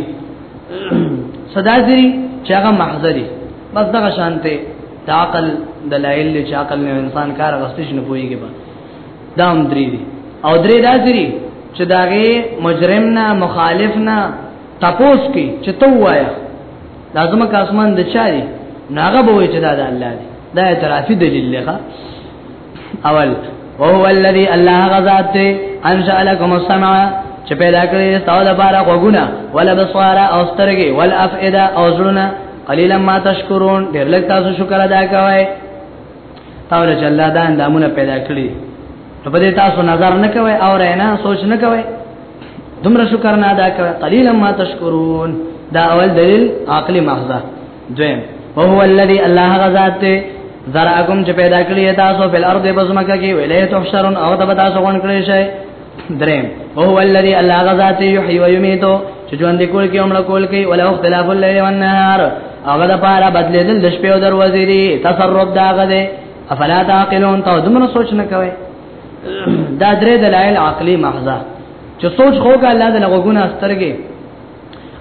صدازری چې هغه محضا دي بس دغه شانته د عقل دلایل چې عقل نه انسان کار غستش نه پويږي با دا هم درې دي او درې داسري چې داغه مجرم نه مخالف نه تپوس کی چې تو وایا لازمه کا اسمان د چاري ناغه بوي چې دا د الله دی دا اعترافي دلیل لغه اول وهو الذي الله غزاد ته انشاء لكم السمع چې پیدا کړی تاسو لپاره غوګونه ولا بصوارا او سترګې ول افئده او زړونه قليلا ما تشکرون ډېر لږ تاسو شکر ادا کوئ تاول چې الله دا اندامونه پیدا کړی نو په دې تاسو نظر نه کوئ او رانه سوچ نه کوئ دومره شکر نه ادا کوئ قليلا ما تشکرون دا اول دلیل عقلی محضه دویم هو الذی الله غزاد ذراکم چې پیدا کړی تاسو په ارض بزمکه کې ویلې تحشرون او د تاسو غون کړی شي دریم هو الذی الله غزاد یحیی و یمیت چې ژوند کول کې عمر کول کې ولا اختلاف الليل والنهار هغه د پاره بدلیدل د شپې او دروازې دي تصرف داغه دي افلا تعقلون ته دمر سوچ نه کوي دا درې دلایل عقلی محضه چې سوچ خوګه الله د لغونه سترګې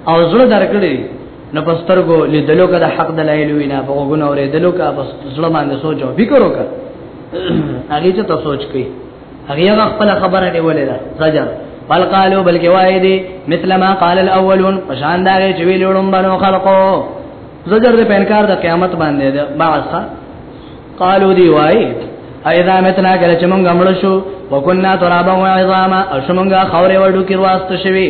او زړه درکړي نو پسترګو لیدلو کا د حق دلایل وینا په وګونو اوریدلو کا بس زړه باندې سوچ او فکر وکړه هغه چې ته سوچ کوي هغه خپل خبره دی ولې دا زجر بل قالو بلکې وای دي مثل ما قال الاولون پشان دا چې ویلوړم بنو خلقو زجر دې پنکار د قیامت باندې ده باعثه قالو دی وای اذا متنا کله چې مونږ مړ شو وکنا ترابا و عظاما او شمونږه خوره وډو کې واسطه شوی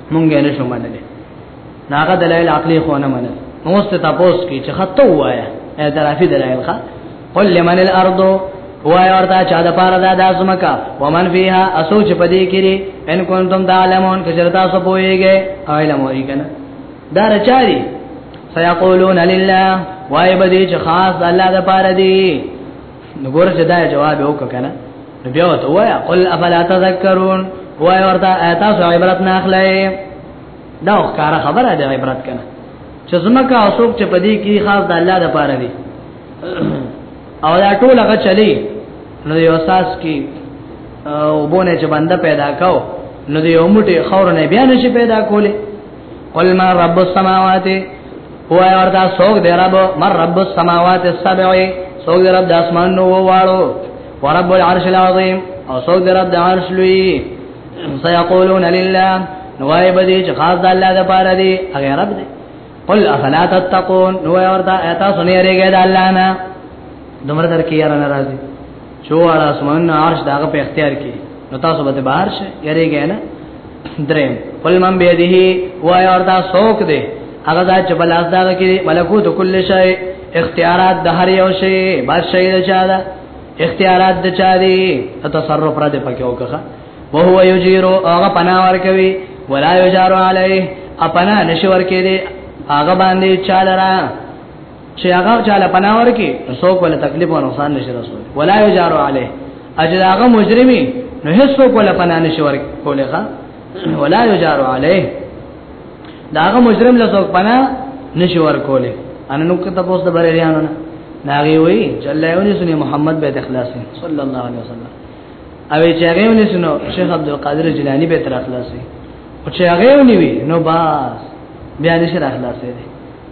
مونږه نه شو منل ناغه دلایل عقلی خو نه منل نو ست تاسو کی چې خطو وایا اعترافي دلایل ښه قل لمن الارض وای ورته چا د پاره دا داسمکا ومن فیها اسوچ پدې کړي ان کنتم تعلمون کچرتا سو پويږي علم وای کنه دا رچاري سيقولون لله وای بده چې خاص الله د پاره دی نو ګور چې دا جواب وکړه کنه نو بیا وته وایا قل افلا تذکرون وای ورته تاسو عبرت نه اخلئ دا ښکارا خبره ده عبرت کنه چې زمکه او څوک چې پدې کې خاص د الله د پاره وي او دا ټول هغه چلی نو یو اساس کې وبونه چې بنده پیدا کاو نو د یو موټي خور نه بیا نشي پیدا کوله قل ما رب السماوات هو اي وردا سوګ دې رب مر رب السماوات السبع سوګ دې رب د اسمان نو واړو ورب العرش العظیم او سوګ دې رب د عرش لوی سيقولون لله نوای بدی چې خاص د الله د پاره دی هغه رب دی قل افلا تتقون نو ورته اتا سنې رېګه د الله نه دمر در کې یاره ناراضي چو ال اسمان نه عرش داغه په اختیار کې نو تاسو به بهر شئ یریږئ نه دریم قل من بيدیه وای ورته سوک دی هغه ځای چې بل از داغه کې ملکوت کل شی اختیارات د هر یو شی بادشاہي د چا ده اختیارات د چا دي تصرف را دي پکې وکړه وهو یجیرو هغه پناه ور کوي ولا یجارو علیه اپنا نشور کې دي هغه باندې چا لرا چې هغه چاله پناه ورکي نو څوک ولا تکلیف او نقصان نشي رسول ولا یجارو علی اجل هغه مجرمي نو هیڅ څوک ولا پناه نشي ورکولای ولا یجارو علی دا هغه مجرم له څوک پناه نشي ورکولای ان نو کته پوس د بریانو نه ناغي وی جلایونی سنی محمد بیت اخلاصی صلی الله علیه وسلم او چې هغه ونی سنو شیخ عبد القادر جیلانی بیت اخلاصی او چې هغه ونی وی نو باس بیا نشي اخلاصی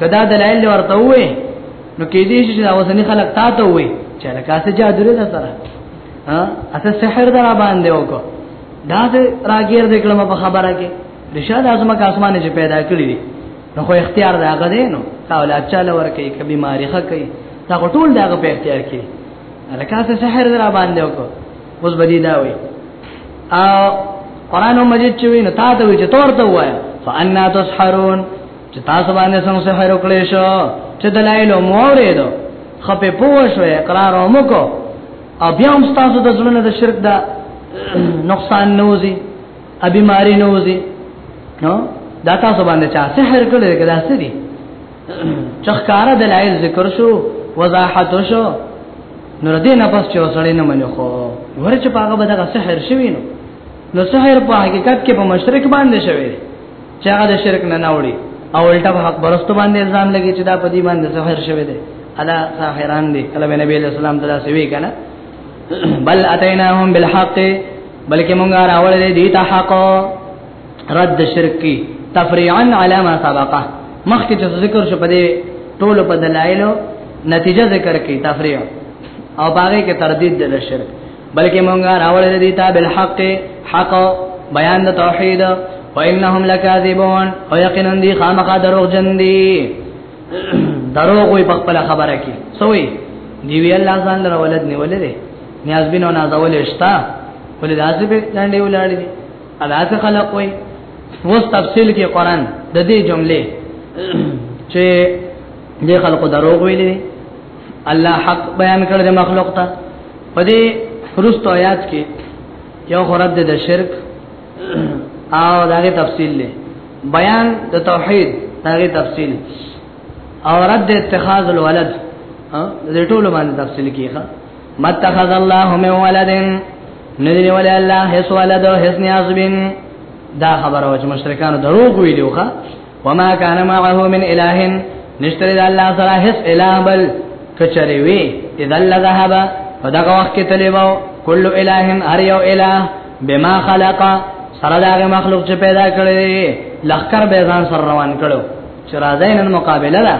کدا دلایل ورته وې نو کې دې چې دا وسنی خلک تا ته وې چې لکه څه جادو لري سره ها اته سحر درا باندې وکړه دا دې راګیر دې کلمه په خبره کې رشاد اعظم کا اسمانه چې پیدا کړی دي نو خو اختیار دا غدې نو تا اولاد چاله ور کوي کبي مارخه کوي تا ټول دا په اختیار کې لکه څه سحر درا باندې وکړه اوس بدی دا وې او قران مجید چې وینې تا ته وې چې تور ته وایا فانا تسحرون چې تاسو باندې څنګه سحر وکړې شو چې دلایل مو اورېدو خپې پوه شو اقرار مو کو او بیا هم تاسو د زړه د شرک دا نقصان نوزي ا بیماری نوزي نو دا تاسو باندې چا سحر کړل کدا سړي چخکارا دلایل ذکر شو وضاحت شو نور دې نه پس چې وسړې نه منو خو ورچ پاګه به دا سحر شوی نو نو سحر په حقیقت کې په مشرک باندې شوی چې هغه د شرک نه ناوړي او الټا په حق برستو باندې الزام لګي چې دا په دې باندې ظاهر شوی دی ادا ساحران دي کله به نبی له سلام تعالی سوي کنه بل اتیناهم بالحق بلکې مونږه راوړل دي ته حق رد شرک کی تفریعا علی ما سبقه مخکې چې ذکر شو په دې ټول په دلایلو نتیجه ذکر کی تفریع او باغې کې تردید د شرک بلکې مونږه راولې دي تا بالحق حق بیان د توحید وانهم لکاذبون او یقینا دی خامخا دروغ جن دی دروغ وي په خپل خبره کې سوې دی وی الله ځان له ولد نیولې دي نیاز بینو نازول اشتا ولې داسې به لاندې ولاړ دي ادا خلق وي وس تفصیل کې قران د دې جملې چې دې خلقو دروغ ویلي الله حق بیان کړل د مخلوق ته په دې فرست آیات کې یو خراب د شرک او دغه تفصیل له بیان د توحید دغه تفصیل او رد اتخاذ الولد د ټولو باندې تفصیل کیږي متخذ الله من ولد ندی ولا الله هیڅ ولد هیڅ نیاز بن دا خبره و چې مشرکانو دروغ ویلو ښا وما كان معه من اله نشتر د الله سره هیڅ اله بل کچری وی اذا لذهب فدغه وخت کې تلیبو کل اله هر یو اله بما خلق سره دغه مخلوق چې پیدا کړی لخر به ځان سره روان کړو چې راځي نن مقابله ده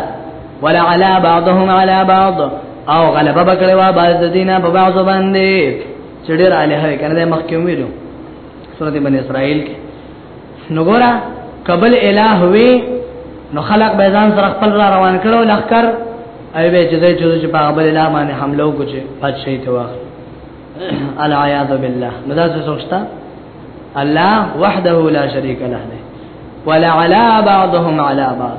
ولا علا بعضهم علا بعض او غلبه بکړي وا بعض دینه په بعض باندې چې ډېر اله کنه مخکې ویلو سورته بنی اسرائیل کې نو ګورا قبل الہ وی نو خلق به ځان سره خپل را روان کړو لخر ای به چې دای چې په قبل الہ باندې حمله وکړي پات شي ته واخ العیاذ بالله نو دا څه سوچتا الله وحده لا شريك له ولا علا بعضهم على بعض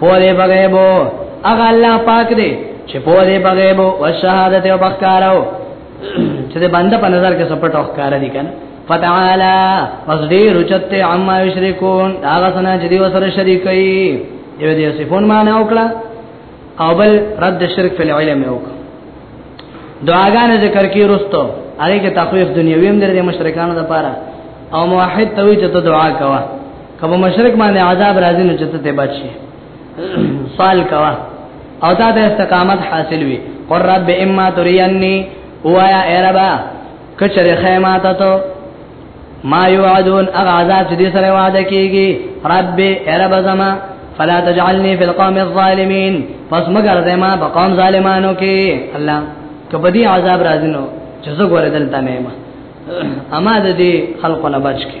پوهه په غیبو هغه الله پاک دی چې پوهه په غیبو او شهادت او بخکارو چې د بنده په نظر کې سپټ او ښکار دي کنه فتعالا پس ډیر چت عما یشرکون هغه سنا چې دی وسره شریکي یو دې صفون معنی وکړه او بل رد شرک فی العلم وکړه دعاګان ذکر کی رستو هغه کې تخویف دنیوي هم درې مشرکانو لپاره او موحد توي چې ته دعا کوه کبه مشرک باندې عذاب راځي نو چته ته بچي سوال کوا او تا د استقامت حاصل وي قر رب اما تريني وایا اے ربا کچره خیمات ته ما یوعدون اغه عذاب چې دې سره وعده کیږي رب اے رب زما فلا تجعلني في القوم الظالمين پس مگر زما په قوم ظالمانو کې الله کبدی عذاب راځي نو چې زه ګورې دلته نه ما اما د دې خلقونه بچ کې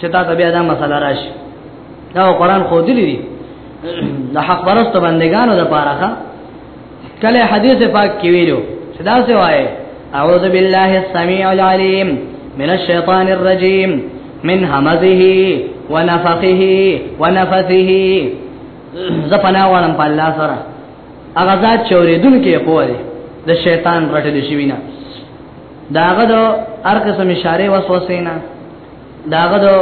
چې تا ته بیا دا مسله راشي دا قرآن خو دي لري د حق پرست بندگانو د پاره کله حدیث پاک کې ویلو چې دا څه وایي اعوذ بالله السميع العليم من الشيطان الرجيم من همزه ونفخه ونفثه زپنا ولم په الله سره هغه ذات چوریدون کې قوله د شیطان رټل شي وینا داغه د هر قسم اشاره وسوسه نه داغه دو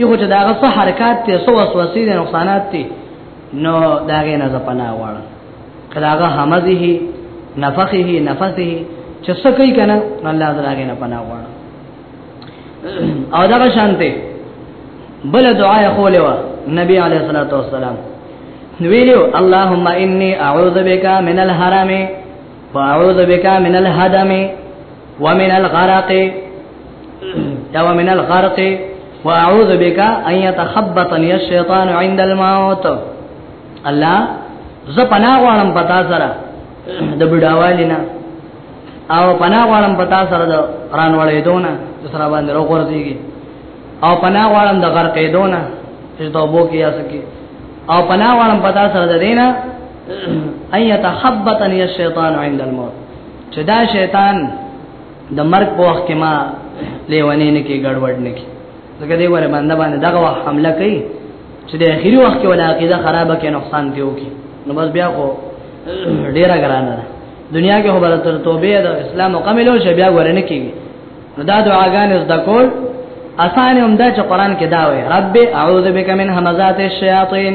یو چې داغه څه حرکت ته سو وسوسې د نقصانات دي نو داغه نه زپنا وړ کداغه حمزه نفخه نفسه چې څه کوي کنه الله دراغه نه پنا وړ او داغه شانته بل دعا یې خولې و نبی علیه الصلاۃ والسلام ویلو اللهم انی اعوذ بک من الحرام واعوذ بك من الهدم ومن الغرق دا ومن الغرق واعوذ بك ان يتخبطني الشيطان عند الموت الله ز پناه غواړم پتا سره د بډاوالینا او پناه غواړم پتا سره د ران وړې دونه سره باندې روغورځيږي او پناه غواړم د غرقې دونه چې توبو کې یا سکی او پناه غواړم پتا سره د دینه ان يتخبطني الشيطان عند الموت چې دا شیطان د مرګ په وخت کې ما لیونی نه کې ګډوډ نه کې ځکه دې وره باندې باندې دغه وخت حمله کوي چې د اخیری وخت کې ولا عقیده خرابه کې نقصان دی وکي نو بس بیا کو ډیره ګرانه ده دنیا کې خبره تر توبه د اسلام او کملو شي بیا ورنه کیږي نو دا دعاګانې زده کول اسانه هم دا چې قران کې دا وایي رب اعوذ بک من همزات الشیاطین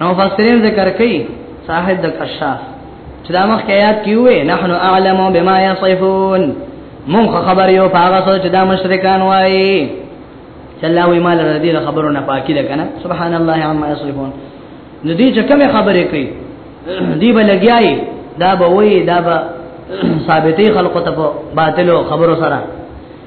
نو مفسرین ذکر کوي صاحب د کشاف چې دا مخکې آیات کې وې نحنو اعلمو بما یصفون مونږ خبر یو پاغه څه چې دا مشرکان وایي چې الله وی مال ردی له خبرو نه پاکي ده کنه سبحان الله عما یصفون نو دې چې کومه خبرې کوي دی به لګیای دا به وې دا به ثابتې خلقو ته باطلو خبرو سره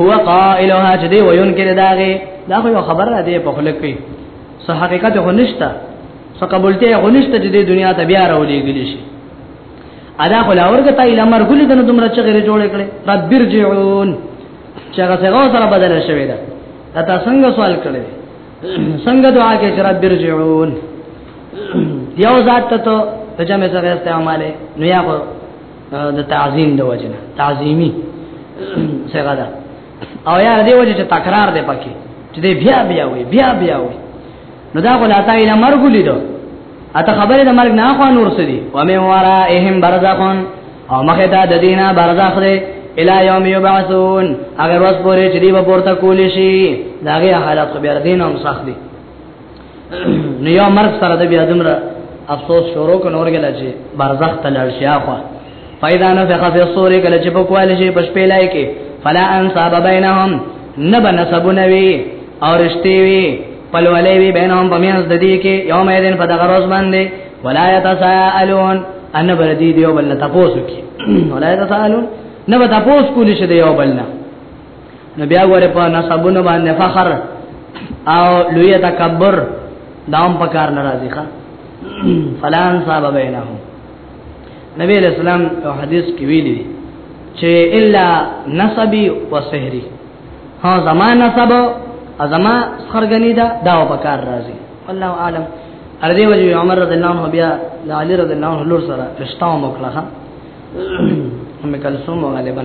هو قائلها چې دی ویون کې داغه دا خو یو خبر را دی په خلک کې صح حقیقت خو نشته څه قبولته خو نشته چې د دنیا ته بیا راولېږل شي ادا خو لاورګه ته اله مرګ لیدل دومره چې غیر جوړ کړي رب ارجعون چې هغه څنګه سره بدل شوی دا تا څنګه سوال کړي څنګه دعا کې چې رب ارجعون یو ذات ته ته جمع سره استعماله نو یا د تعظیم د وجنه تعظیمی څنګه ده او یا دې وجه چې تکرار دی پکې چې دې بیا بیا وي بیا بیا وي نو دا غلا تا اله مرګ لیدو اته خبره د مرګ نه خو نور سدي و مې ورائهم برزخون او مخه دا د دینه برزخ دی الی یوم یبعثون اگر وس پورې چې دی به پورته کول شي داغه حالت خو بیا دین هم سخت دی نو یو مرګ سره د بیا دمر افسوس شروع ک نور ګل چې برزخ ته لړ شي اخو فایدا نه فقه فی الصور کله چې په کواله شي پښ پیلای کې فلا انصاب بینهم نب نسبونه وی او رشتي وی پلولې وی بینهم بمینز د دې کې یوم ایدن په دغه روز باندې ولا یتساءلون ان بردی دیو بل تاسو کې ولا یتساءلون نو تاسو کولی شئ دیو بل نه نو بیا غره په نسبونو باندې فخر او لوی تکبر داوم په کار ناراضي ښا فلان صاحب بینهم نبی علیہ السلام او حدیث کې ویلي چې الا نسبی و سحری ها زما نسب ازما خرګنی دا دا په کار راځي والله عالم ارزه وجه عمر رضی الله عنه بیا علی رضی الله عنه لور سره رشتہ مخلخه هم کلثوم غالبا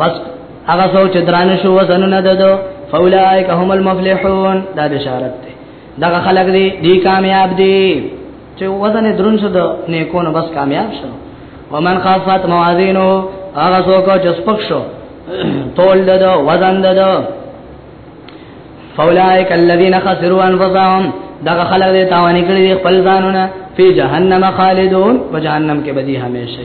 بس هغه سوچ درانه شو وزن نه ددو فاولائک هم المفلحون دا بشارت ده دا خلق دی دی کامیاب دی چې وزن درون شو د نیکونو بس کامیاب شو ومن خافت موازینو هغه څوک چې سپک شو تول د وزن د فاولائک الذین خسروا انفسهم دا خلق دی تاوانی کړی خپل ځانونه فی جهنم خالدون په جهنم کې بدی همیشه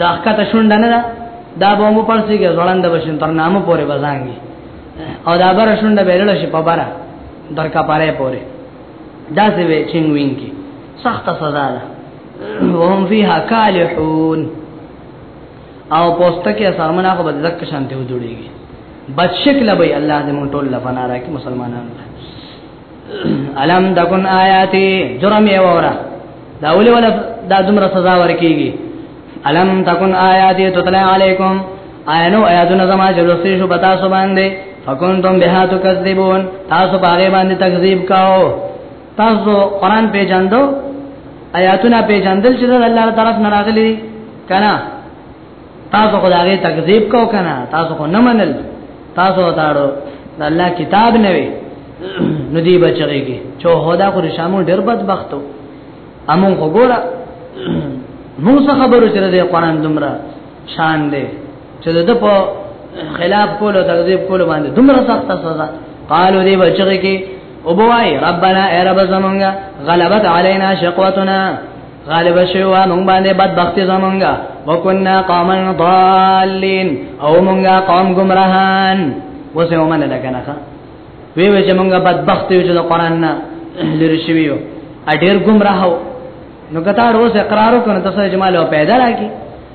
دا ښکته شونډه نه ده دا به مو پرسي کې ځوړند بشین تر نامو پورې بزانګي او دا بر شونډه بیرل شي په بره در کا پاره پورې دا څه وی چنګ وین کې سخت سزا ده وهم فيها کالحون او پوسټ کې سرمنه خو بد ځک شانته وډوړيږي بد شکل به الله دې مونږ ټول لفنا راکې مسلمانانو الم دکن آیاتی جرم یې وره دا ولې ولا دا دومره سزا ورکیږي الم تکون آیات تطلع علیکم آینو آیاتنا زما جلوسی شو بتا سو باندې فکنتم بها تکذبون تاسو باغې باندې تکذیب کاو تاسو قران پیجندو آیاتونه پیجندل چې الله تعالی طرف نه راغلي کنا تاسو خدای تکذیب کو کنه تاسو خو نه منل تاسو تاړو د الله کتاب نه وي نو دی بچیږي چې هدا خو شامو ډېر بدبختو امون خو ګوره موږ څه خبرو چې د قران دومره شان دی چې د په خلاف کولو تکذیب کولو باندې دومره سخت سزا قالو دی بچیږي او بوای ربنا ای رب زمونږه غلبت علینا شقوتنا غالب شوا مونږ باندې بدبختی زمونږه وکنا قوم ضالین او مونږه قوم گمراهان وسه ومن لګنه وی وی چې مونږه بدبخت یو چې د قران نه لری شوی یو ا ډیر گمراه نو کته روز اقرار وکړ ته سره جمال او پیدا راکی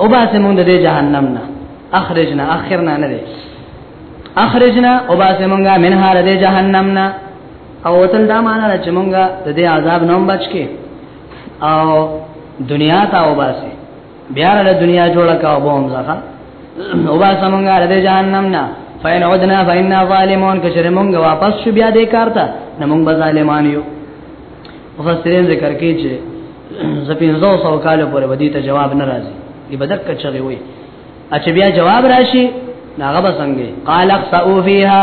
او با سمون د جهنم نه اخرجنا اخرنا نه دي اخرجنا او با سمونګه منها د جهنم نه او تل دا معنا چې مونږه د دې عذاب نوم بچ کې او دنیا ته او باسي بیا له دنیا جوړه کا او بوم ځخه او با سمونګه د جهنم نه فین عدنا فینا ظالمون کچره مونږه واپس شو بیا دې کارته نه مونږ ظالمان یو مفسرین ذکر کوي چې زپینځو سو کال پورې ودی ته جواب نه راځي دی بدک کچوي وي اچ بیا جواب راشي ناغه بسنګي قال اخسئو فیها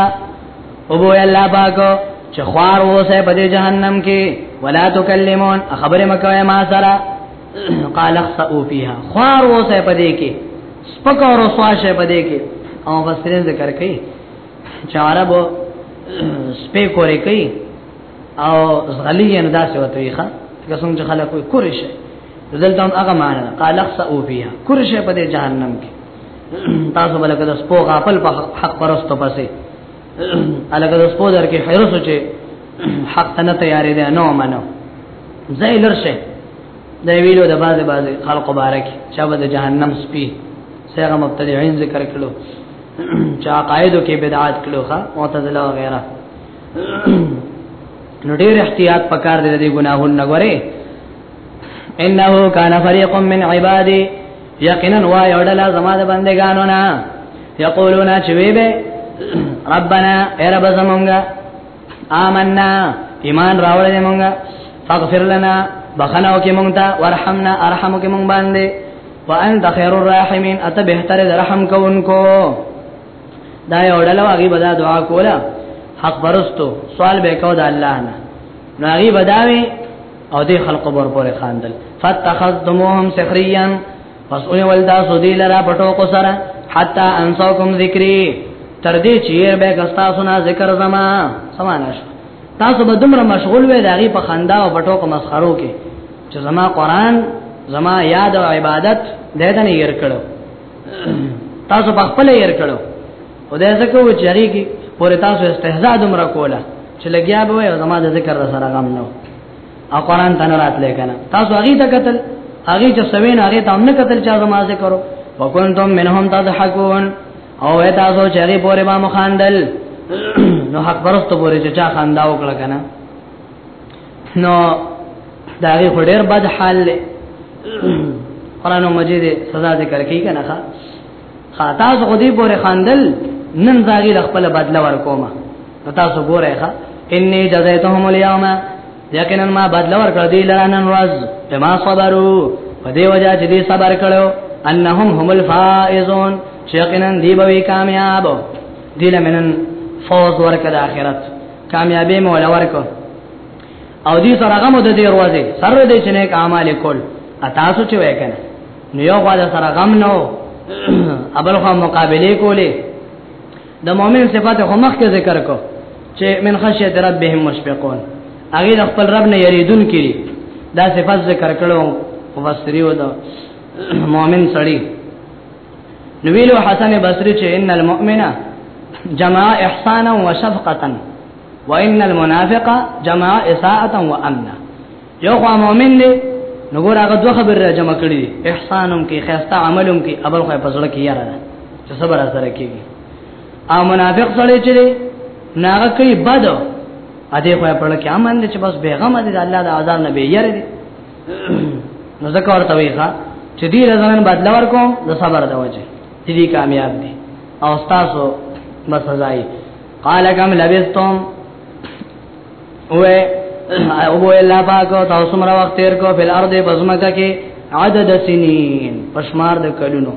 او بو الله پاکو چې خوار وسه په دې جهنم کې ولا تکلمون خبره مکوي ما سره قال اخسئو فیها خوار وسه په دې کې سپک او رسوا شه په دې کې او بسرین ذکر کوي چې عربو سپې کورې کوي او غلی یې نه داسې وته ښه که څنګه چې خلک کوئی کور شي دلته هم هغه معنی قال اخسئو فيها کور شي په دې جهنم کې تاسو بلکې د سپو غافل په حق پرستو پسې الګ د سپو در کې خیر سوچي حق ته نه تیارې ده نو منو زای لرشه د ویلو د بازه بازه خلق مبارک چا به د جهنم سپي سره مبتدعين ذکر کړو چا قائدو کې بدعات کړو ښا معتزله وغيرها نو ډیر احتیاط پکار دی د ګناهونو نه غوري انه کان فريق من عبادي یقینا وا یوډلا زما د بندگانو نه یقولون چې وی به ربنا اے رب زمونږه آمنا ایمان راوړل مونږه فاغفر لنا بخناو کې مونږ ته ورحمنا ارحمو کې مونږ باندې وانت خير الراحمين ات بهتر رحم کوونکو دا یو ډله واغي بدا دعا کوله حق پرستو سوال به کو د الله نه ناغي بداوي او دې خلق بر پورې خاندل فتخذتموهم سخريا پس اون ولدا سودی لرا پټو کو سره حتا انسوکم ذکری تر دې چې ير به کستا سنا ذکر زما سمانش تاسو به دومره مشغول وې داغي په خندا او پټو کو مسخرو کې چې زما قران زما یاد او عبادت دې ته نه ير کړو تاسو په خپل ير کړو خدای زکه و چری کی پر تاسو استهزاء دم را کوله چې لګیا به وي زما د ذکر سره غم نو او قران ته نه راتلې کنه تاسو هغه ته قتل هغه چې سوین هغه ته هم نه قتل چا زما ذکر وکنتم منهم تضحكون او تاسو چې هغه پورې ما مخاندل نو حق پرستو پورې چې چا خندا وکړه کنه نو دا غي ډېر بد حال له قران مجید سزا ذکر کوي کنه ښا خاطا زه دې پورې خاندل نن زاغي خپل بدل ورکوما تاسو ګورئ ښا انی جزایتهم اليوم یقینا ما بدل ورکړ دی لرانن ورځ بما صبرو په دې وجہ چې دې صبر کړو انهم هم الفائزون یقینا دی به کامیاب دی لمنن فوز ورکړه اخرت کامیابې مولا ورکو او دې سره غمو د دې ورځې سر دې چې نه کمال کول تاسو چې وای کنه نو یو خوا سره غم نو ابل خو مقابله کولې د مؤمن صفات خو مخ کې ذکر کو چې من خشیت ربهم مشفقون هغه د خپل رب نه یریدون کړي دا صفات ذکر کړو مفسری و دا مؤمن سړی نو ویلو حسن بصری چې ان المؤمن جمع احسانا وشفقه وان المنافق جمع اساءه وامنا یو خو مؤمن دی نو ګور هغه دوه خبر را جمع کړی احسانم کې خیرسته عملم کې اول خو په سره کې یاره چې صبر سره کېږي او منافق سره چې ناغه کوي بد ا دې خو په لکه امن چې بس بیغمه دي الله د عذاب نه به یری نو ځکه ورته وی ښا چې دې ځان بدل ورکو د صبر د وجه دې کامیاب دي او تاسو مسزای قال کم لبستم او او بو الله پاک تاسو مر وخت تیر کو په الارض بزمکه کې عدد سنین پشمار د کلونو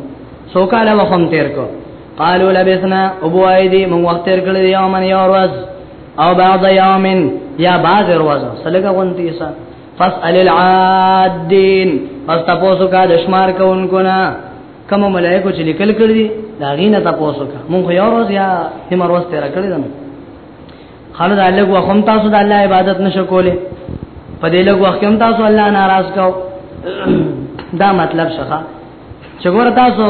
سو کاله وخم تیر کو قالوا لبسنا او بو ایدی مون وخت تیر کړی یومن یو ورځ او بعض یومن یا بعض ورځ سلګه غونتی سره فاسأل العادين پس تاسو کا د شمار کوونکو نه کوم ملائکه چې لیکل کړی دي دا غینه تاسو کا مونږ یو ورځ یا هم ورځ تیر کړی دم خالو د الله کو هم تاسو د الله عبادت نشو کوله په دې لګ وخت هم تاسو الله ناراض کاو دا مطلب شخه چې ګور تاسو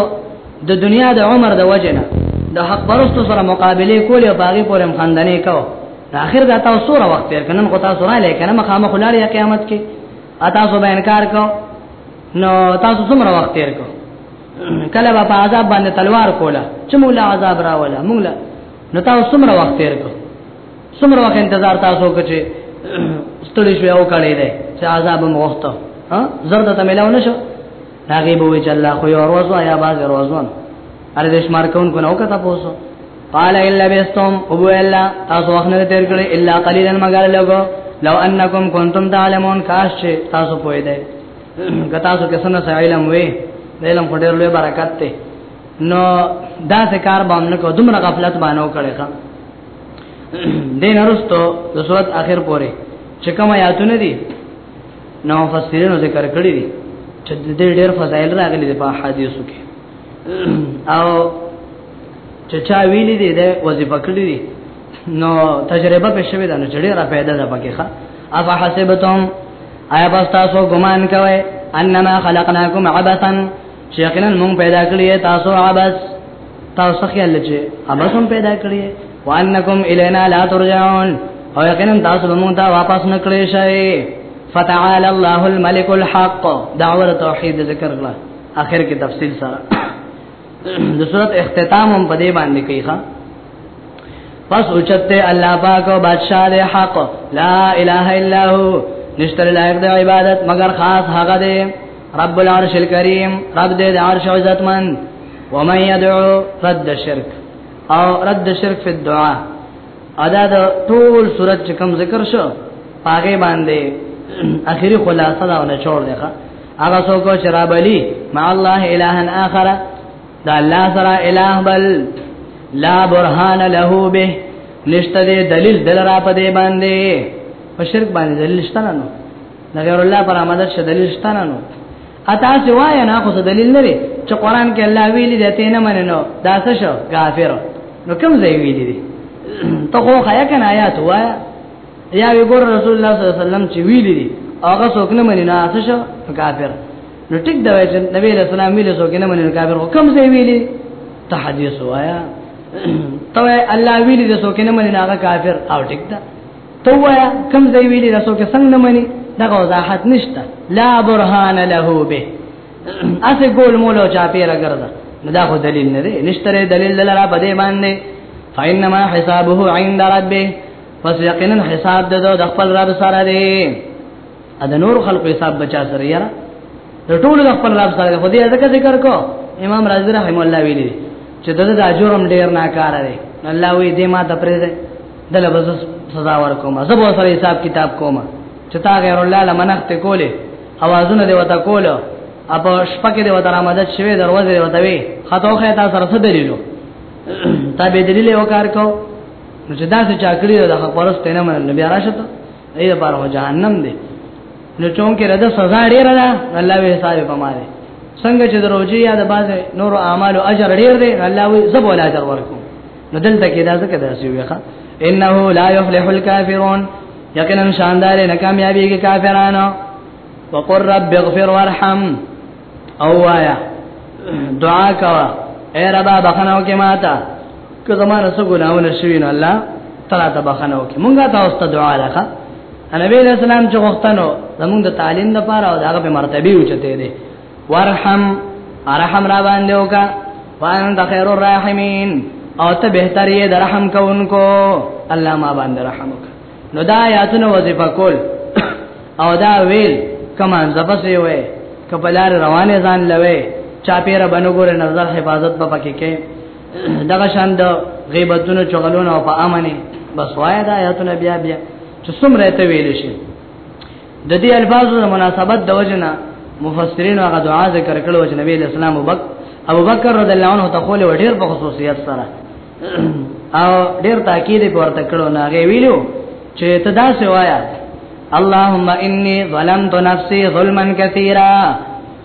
د دنیا د عمر د وجه نه د حق پرستو سره مقابله کولې او باغې پورې مخندنې کو د اخر د تاسو سره وخت تیر کنن کو تاسو را لې کنه مخامه خلار یا قیامت کې اتا سو به انکار کو نو تاسو څومره وخت تیر کو کله به په عذاب باندې تلوار کوله چې موږ له عذاب راولا موږ له نو تاسو څومره وخت تیر کو څومره وخت انتظار تاسو کوچې ستړي شو او کړي دي چې عذاب مو وخت ها زرد ته ملاو نشو هغه به وی چې الله خو یو روزو یا باز روزون ار دې شمار کون کو نو کته پوسو قال الا بستم ابو الا تاسو وخت نه تیر کړی الا قليلا مگر لګو لو انکم کنتم تعلمون کاش چې تاسو پوی دی که تاسو کې سن علم وي علم په ډېر لوی برکت دی نو دا څه کار باندې کو دومره غفلت باندې وکړي ښا دین ارستو د صورت اخر پوره چې کوم آیاتونه دي نو مفسرینو ذکر کړی دي چې د دې ډېر فضایل راغلي دي په حدیثو کې او چې چا ویلي دي د وظیفه کړی دي نو تجربه په شوی ده نو چې ډېره پیدا ده پکې ښه اف حسبتم آیا بس تاسو ګمان کوئ انما خلقناکم عبثا چې یقینا مونږ پیدا کړی تاسو عبث تاسو خیال لچې اباسم پیدا کړی وانکم الینا لا ترجعون او یقینا تاسو به مونږ ته واپس نکړی شئ فتعال الله الملك الحق دعوه توحید ذکر کړه اخر کې تفصیل سره د صورت اختتام هم په دې باندې کوي ښا پس اوچته الله پاک او بادشاہ دې حق لا اله الا هو نشتر لایق د عبادت مگر خاص هغه دې رب العرش الكريم رب دې عرش عزت من ومن يدعو رد شرک او رد شرک فی الدعاء ادا د ټول صورت چې کوم ذکر شو پاګې باندې اخیری خلاصه دا نه چور دی هغه څوک چې رابلی مع الله الہن اخر دا الله سره الہ بل لا برهان له به نشته دې دلیل دل را پدې باندې په شرک باندې دلیل شته نه نو نګر الله پر آمدد شه دلیل شته نه نو اتا سوایا نه خو دلیل نه دی چې قران کې الله ویلي دی ته نه مننو دا څه شو کافر نو کوم ځای ویلي دی ته خو خیا کنه آیات وایا یا وی ګور رسول الله صلی الله علیه وسلم چې ویلي دی هغه څوک نه مني نه څه شو کافر نو ټیک دا وایي چې نبی له سلام ویلي څوک نه مني کافر کوم ځای ویلي ته حدیث وایا ته الله ویلي څوک نه مني هغه کافر او ټیک دا تو وایا کم ځای ویلی دا څوک څنګه نه مني دا وضاحت نشته لا برهان له به اسه ګول مولو چا پیرا ګرځا نو دا خو دلیل نه دی نشته دلیل لرا په دې باندې فینما حسابه عند ربه پس یقینا حساب ده د خپل رب سره دی ا د نور خلق حساب بچا سره یاره د ټول د خپل رب سره خو دې ځکه ذکر کو امام رازی رحم الله ویلي چې دغه د اجرم ډیر ناکاره دی الله وی دې ما ته پرې دله بس سزا ورکوم زه به سره حساب کتاب کوم چې تا غیر الله لمنخت کوله اوازونه دی وتا کوله اپ شپکه دی وتا رامدد شوی دروازه دی وتا وی خطو خه تا سره څه دلیلو تا به دلیل یو کار کو نو چې دا څه چا کړی دا خبرست نه منل بیا راشه ته دې لپاره هو جهنم دی نو چون کې رده سزا ډیر ده الله به حساب پماره څنګه چې دروځي یا د باز نور اعمال او اجر ډیر دی الله وي زبول اجر ورکو نو دلته کې دا ځکه داسې وي ښا انه لا يفلح الكافرون یقینا شاندار نه کامیابی کې کافرانو وقر رب اغفر وارحم او وایا دعا کوا اے ربا بخنو کې ماتا که زمانه سو ګناونه شوی نو الله تعالی ته بخنو کې مونږه تاسو ته دعا لکه نبی رسول الله چې وختانو زمونږ د تعلیم لپاره او دغه په مرتبه اوچته دي ورحم ارحم را باندې وکا وان د خیر الرحیمین او ته بهتر یې د رحم کوونکو الله ما باندې رحم وکا نو دا آیاتونه وظیفه کول او دا ویل کمان زپسې وې کپلار روانه ځان لوي چا پیره بنګور نظر حفاظت په پکې کې دغه شان د غیبتونو چغلونو او په امنه بس وای دا آیاتونه بیا بیا چې څومره ته ویل شي د دې الفاظو د مناسبت د وجنه مفسرین هغه دعا ذکر کړو چې نبی اسلام وبک ابو بکر رضی الله عنه ته خول وړیر په خصوصیت سره او ډیر تاکید ورته کړو نه غي ویلو چې تدا سوایا اللهم انی ظلمت نفسی ظلما کثیرا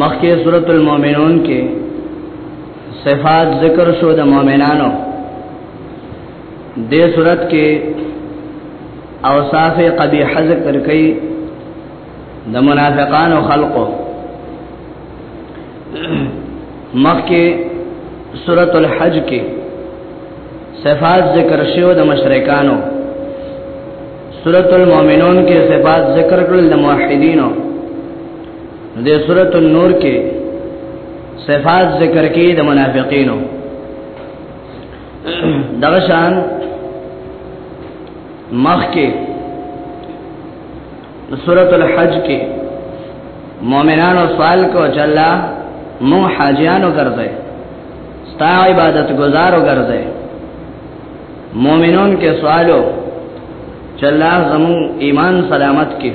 مخکې سورۃ المؤمنون کې صفات ذکر شو د مؤمنانو دې سورۃ کې اوصاف قبیح ذکر کړي د منافقانو خلقو مخکې سورۃ الحج کې صفات ذکر شو د مشرکانو سورۃ المؤمنون کې صفات ذکر کړل د موحدینو د سورۃ النور کې صفات ذکر کې د منافقینو دغه شان مخ کې سورۃ الحج کې مؤمنانو سوال کو چې الله مو حاجیانو ګرځي ستا عبادت گزارو ګرځي مؤمنون کې سوالو چې الله زمو ایمان سلامت کې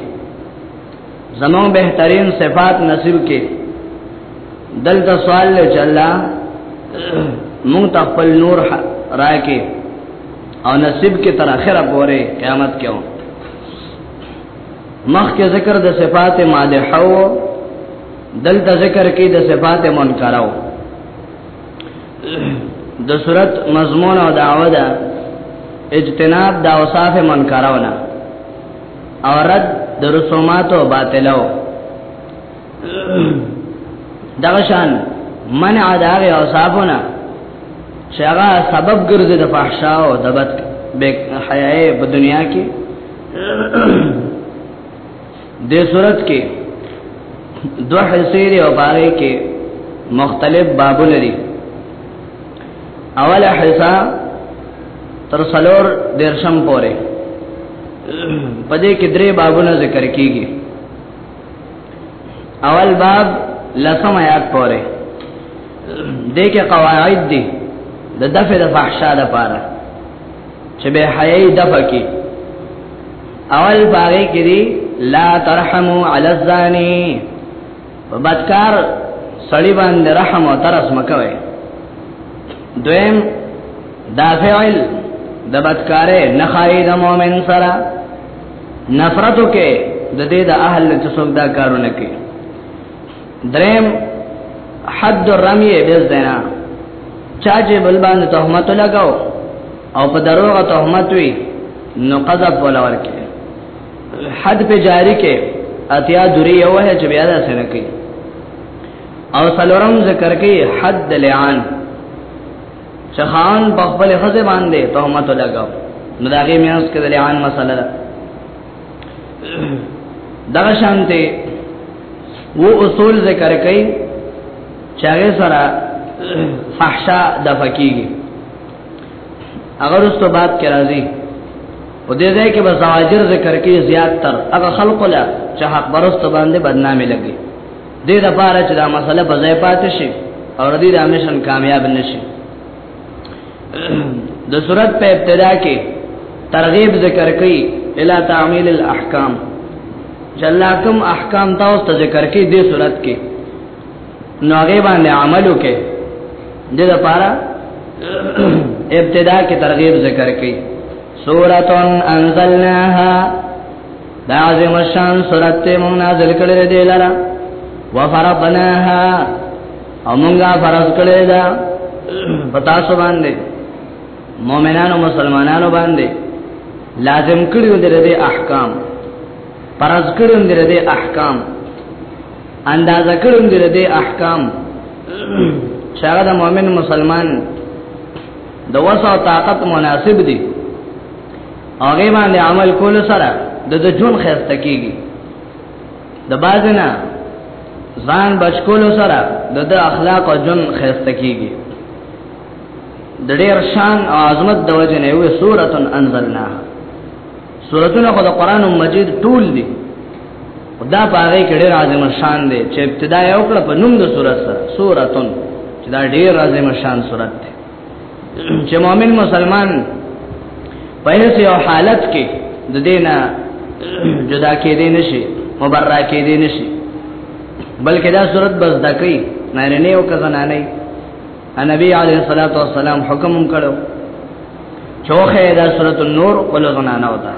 زمون بهترین صفات نصیب کې دلته سوال له چلا مونږ خپل نور راکې او نصیب کې تر اخره پورې قیامت کې مخکې ذکر د صفات مادحه او دلته ذکر کې د صفات منکرو د صورت مضمون او دعوه ده اجتناب د اوصاف منکرونه او رد د رسومات او باطلو دغشان منع داغه اوصافونه چې هغه سبب ګرځي د فحشا او د بد حیاي په دنیا کې د صورت کې دوه حصے دی او باغې کې مختلف بابونه دي اول حصہ تر سلور درشم پوره پدې کې درې بابونه ذکر کیږي اول باب لسم آیات پوره دې کې قواعد دي د دفع د فحشا لپاره چې به حیاي دفع کی اول باغې کې دي لا ترحمو علی الزانی په بدکار سړی باندې رحم او ترس مکوي دویم دا فعل د بدکارې نه خای د مؤمن سره نفرتو کې د دې د اهل چې څوک دا کارونه کوي دریم حد الرمی بیز دینا چا چې بل باندې تهمت لگاو او په دروغه تهمت وی نو قذف ولا ورکه حد په جاری کې اتیا دوری یو ہے چې بیا دا سره کوي او سلورم ذکر کې حد لعان چې خان په خپل خزه باندې تهمت لګاو نو داګه میاس کې د لعان مسله ده دا شانته و اصول ذکر کوي چې هغه سره فحشا د فقېږي اگر اس تو بات کې راځي او دې ځای کې به زواجر ذکر کې زیات تر هغه خلق لا چې حق برست باندې بدنامي لګي دې د پاره چې دا مسله په ځای پاتې شي او دې د مشن کامیاب نشي د صورت په ابتدا کې ترغیب ذکر کوي الا تعمیل الاحکام جلاکم احکام تاسو ته ذکر کوي د صورت کې نو هغه باندې عمل وکړي د لپاره ابتدا کې ترغیب ذکر کړي سورۃ انزلناها دا عظیم شان سورۃ موږ نازل کړې دې لاره وفرضناها او موږ فرض کړې ده پتا سو باندې مؤمنانو مسلمانانو باندې لازم کړیو د دې احکام فرض کړیو د دې احکام اندازه کړم دې د احکام شاګه د مؤمن مسلمان د وسع او طاقت مناسب دي هغه باندې عمل کول سره د د جون خسته کیږي د بازنه ځان بچکول سره د د اخلاق او جون خسته کیږي د ډیر شان او عظمت د وجه نه وي سورۃ انزلناها سورتونه خو د قران مجید ټول دي خدا پاره کې ډېر عظیم شان دي چې ابتدا یې وکړه په نوم د سورت سره سورتون چې دا ډېر عظیم شان سورت دی چې مؤمن مسلمان په هیڅ یو حالت کې د دینه جدا کې دي نشي مبرا کې دي نشي بلکې دا سورت بس دکې نه نه یو کزنانه نبی علیہ الصلوۃ والسلام حکم کړو چوخه دا سورۃ النور ول زنانه وتا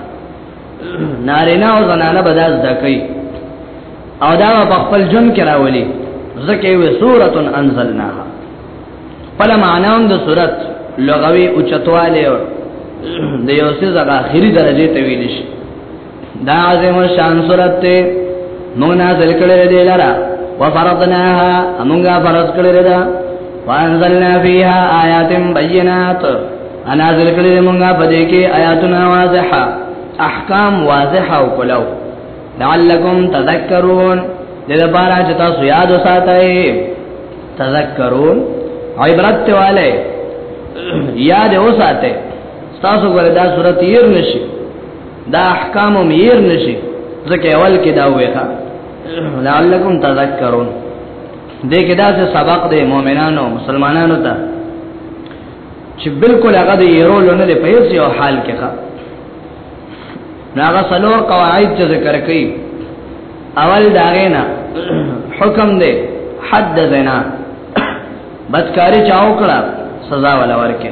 نارینه او زنانه بداز دکې او دا په خپل جون کې راولي زکه وی سورۃ انزلناها فلا معناون د سورۃ لغوي او چتواله دی یو څه زغه اخري درجه ته ویل شي دا عظیم شان صورت ته مونږ نازل کړل دی لرا وفرضناها مونږه فرض کړل دا وانزلنا فيها آيات بينات انا نازل کړل مونږه په دې کې آیاتونه واضحه احکام واضحه او کلو لعلکم تذکرون دې لپاره چې تاسو یاد وساتئ تذکرون عبرت والے یاد وساتئ تاسو وردا صورت یې نشي دا احکام میر نشي ځکه اول کې دا وېخه لعلکم تذکرون دې کې دا څه سبق دی مؤمنانو مسلمانانو ته چې بالکل هغه د یرو لونه له پیسې او حال کې ښه ناغه سلور قواعد چې ذکر کړي اول داغینا حکم دی حد زنا بدکاری چاو کړه سزا ولا ورکه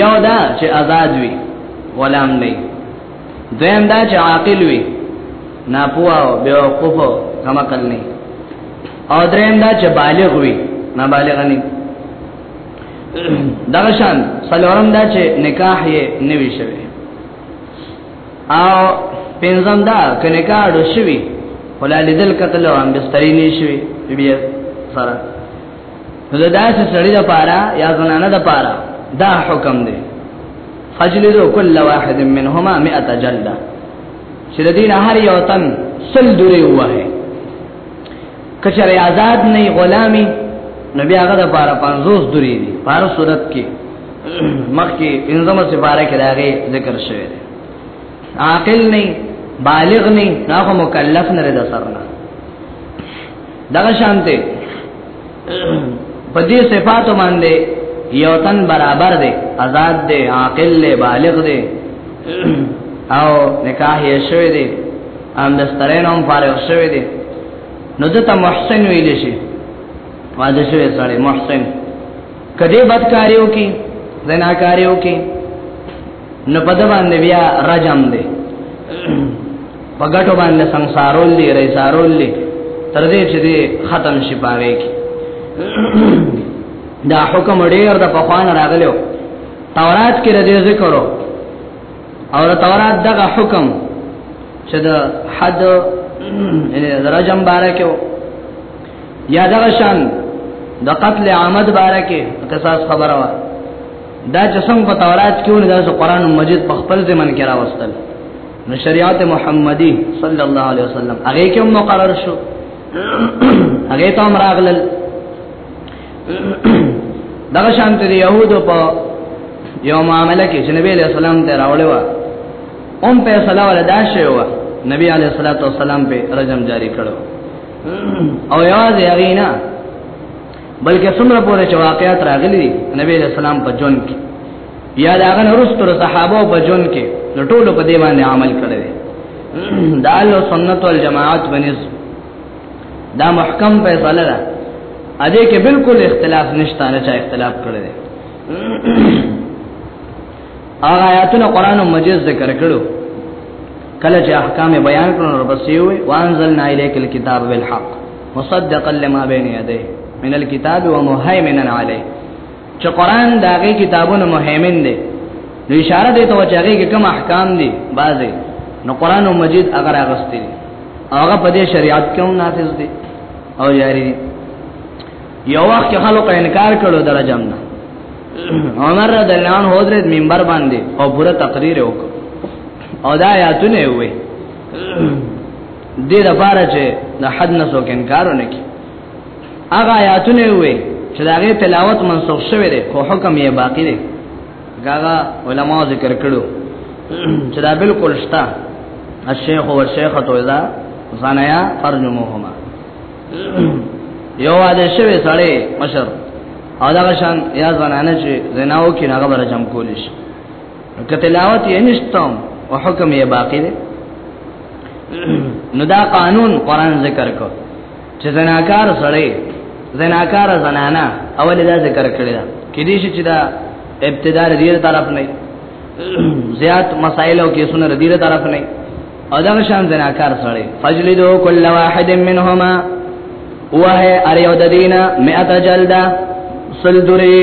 یو دا چې آزاد وي غلام نه دویم دا چې عاقل وي ناپوه او بیوقوف او کما کل نه او دریم دا چې بالغ وي نه بالغ نه دغه شان څلورم دا چې نکاح یې نه وی شوی او پنځم دا چې نکاح ډو شوی ولا لیدل قتل او هم بستری نه شوی بیا سره نو دا داسې سړی د پاره یا زنانه د پاره دا حکم دی فجلدو کل واحد منهما 100 جلده چې د دین هر یو تن سل دوری وه کچره آزاد نه غلامی نبی هغه د پاره 50 دوری دی پار صورت کې مخ کې انزمه سپاره کې راغی ذکر شوی دی عاقل نه بالغ نه هغه مکلف نه رد سرنا دغه شانته په دې صفات باندې یو تن برابر دی آزاد دی عاقل دی بالغ دی او نکاح یې شوی دی ام دسترین هم فارغ شوی دی نو دته محسن ویل شي واده شوی سړی محسن کدی بدکاریو کی زناکاریو کی نو په دې باندې بیا رجم دی په ګټو باندې ਸੰسارول دی ریسارول دی تر دې چې دې ختم شي پاره کې دا حکم ډیر د پخوان راغلو تورات کې ردی ذکرو او تورات دغه حکم چې د حد رجم بارکه یا دغه شان د قتل عامد بارکه قصاص خبره وه دا چې څنګه په تورات کې ونه د قرآن مجید په خپل ځمن کې راوستل نو شریعت محمدي صلی الله علیه وسلم هغه کې مقرر شو هغه ته امر اغلل دا شانت دی يهودو په یو معاملې کې چې نبی علیہ السلام ته راوړل و اون په صلاح ولا دا شی و نبی علیہ الصلوۃ والسلام په رجم جاری کړو او یوازې هغه نه بلکې څومره پورې چې واقعیت راغلي نبی رسول سلام په جون کې یا دا غن رستور صحابه په جون کې د ټولو په دی باندې عمل کړی دا له سنت والجماعت بنز دا محکم فیصله ده ا دې کې بالکل اختلاف نشته نه چا اختلاف کړی دی هغه آیاتونه قران مجید ذکر کړو کله چې احکام بیان کړو نو بس یو وانزلنا الیک الكتاب بالحق مصدقا لما بين يديه من الكتاب ومهيمنا عليه چې قران داغه کتابونو مهیمن دی نو اشاره دی ته چې هغه کې کوم احکام دي بعضي نو قران مجید اگر اغستې هغه په دې شریعت کې هم نافذ دي او یاري دي یو وخت خلکو انکار کړو درجم نه عمر رضی الله عنه حضرت منبر باندې او پوره تقریر وکړ او دا آیاتونه وې دې د بارا چې د حد نه څوک انکار نه کوي هغه آیاتونه وي چې داغه تلاوت منسوخ شوی دی خو حکم یې باقی دی هغه علما ذکر کړو چې دا بالکل شته الشیخ او الشیخه تو اذا زنایا فرجمهما یو واده شوی سړی مشر او دا شان یا زنانه چې زناو کې هغه برجم کولیش کتلاوت یې نشته او حکم یې باقی دی نو دا قانون قران ذکر کو چې زناکار سړی زناکار زنانا اول دا ذکر کړی دا کې دې چې دا ابتدار دې طرف نه زیات مسائل او کیسونه دې طرف نه او دا شان زناکار سړی فجلدو کل واحد منهما وه ار یو د دینه مئات جلدا سل دوری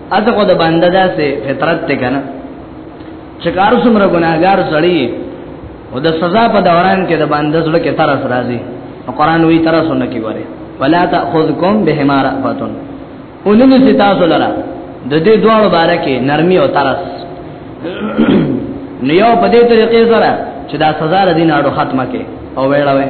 اته خو د باندې داسې فطرت ته کنه چې کار څومره ګناګار سړی او د سزا په دوران کې د باندې زړه کې ترس راځي قرآن وی ترسونه کې وره ولا تاخذکم بهما رأفتن اولنی ستاسو لرا د دې دوړو باره کې نرمي او ترس نو یو په دې طریقې سره چې دا سزا د دین اړو ختمه کې او ویړوي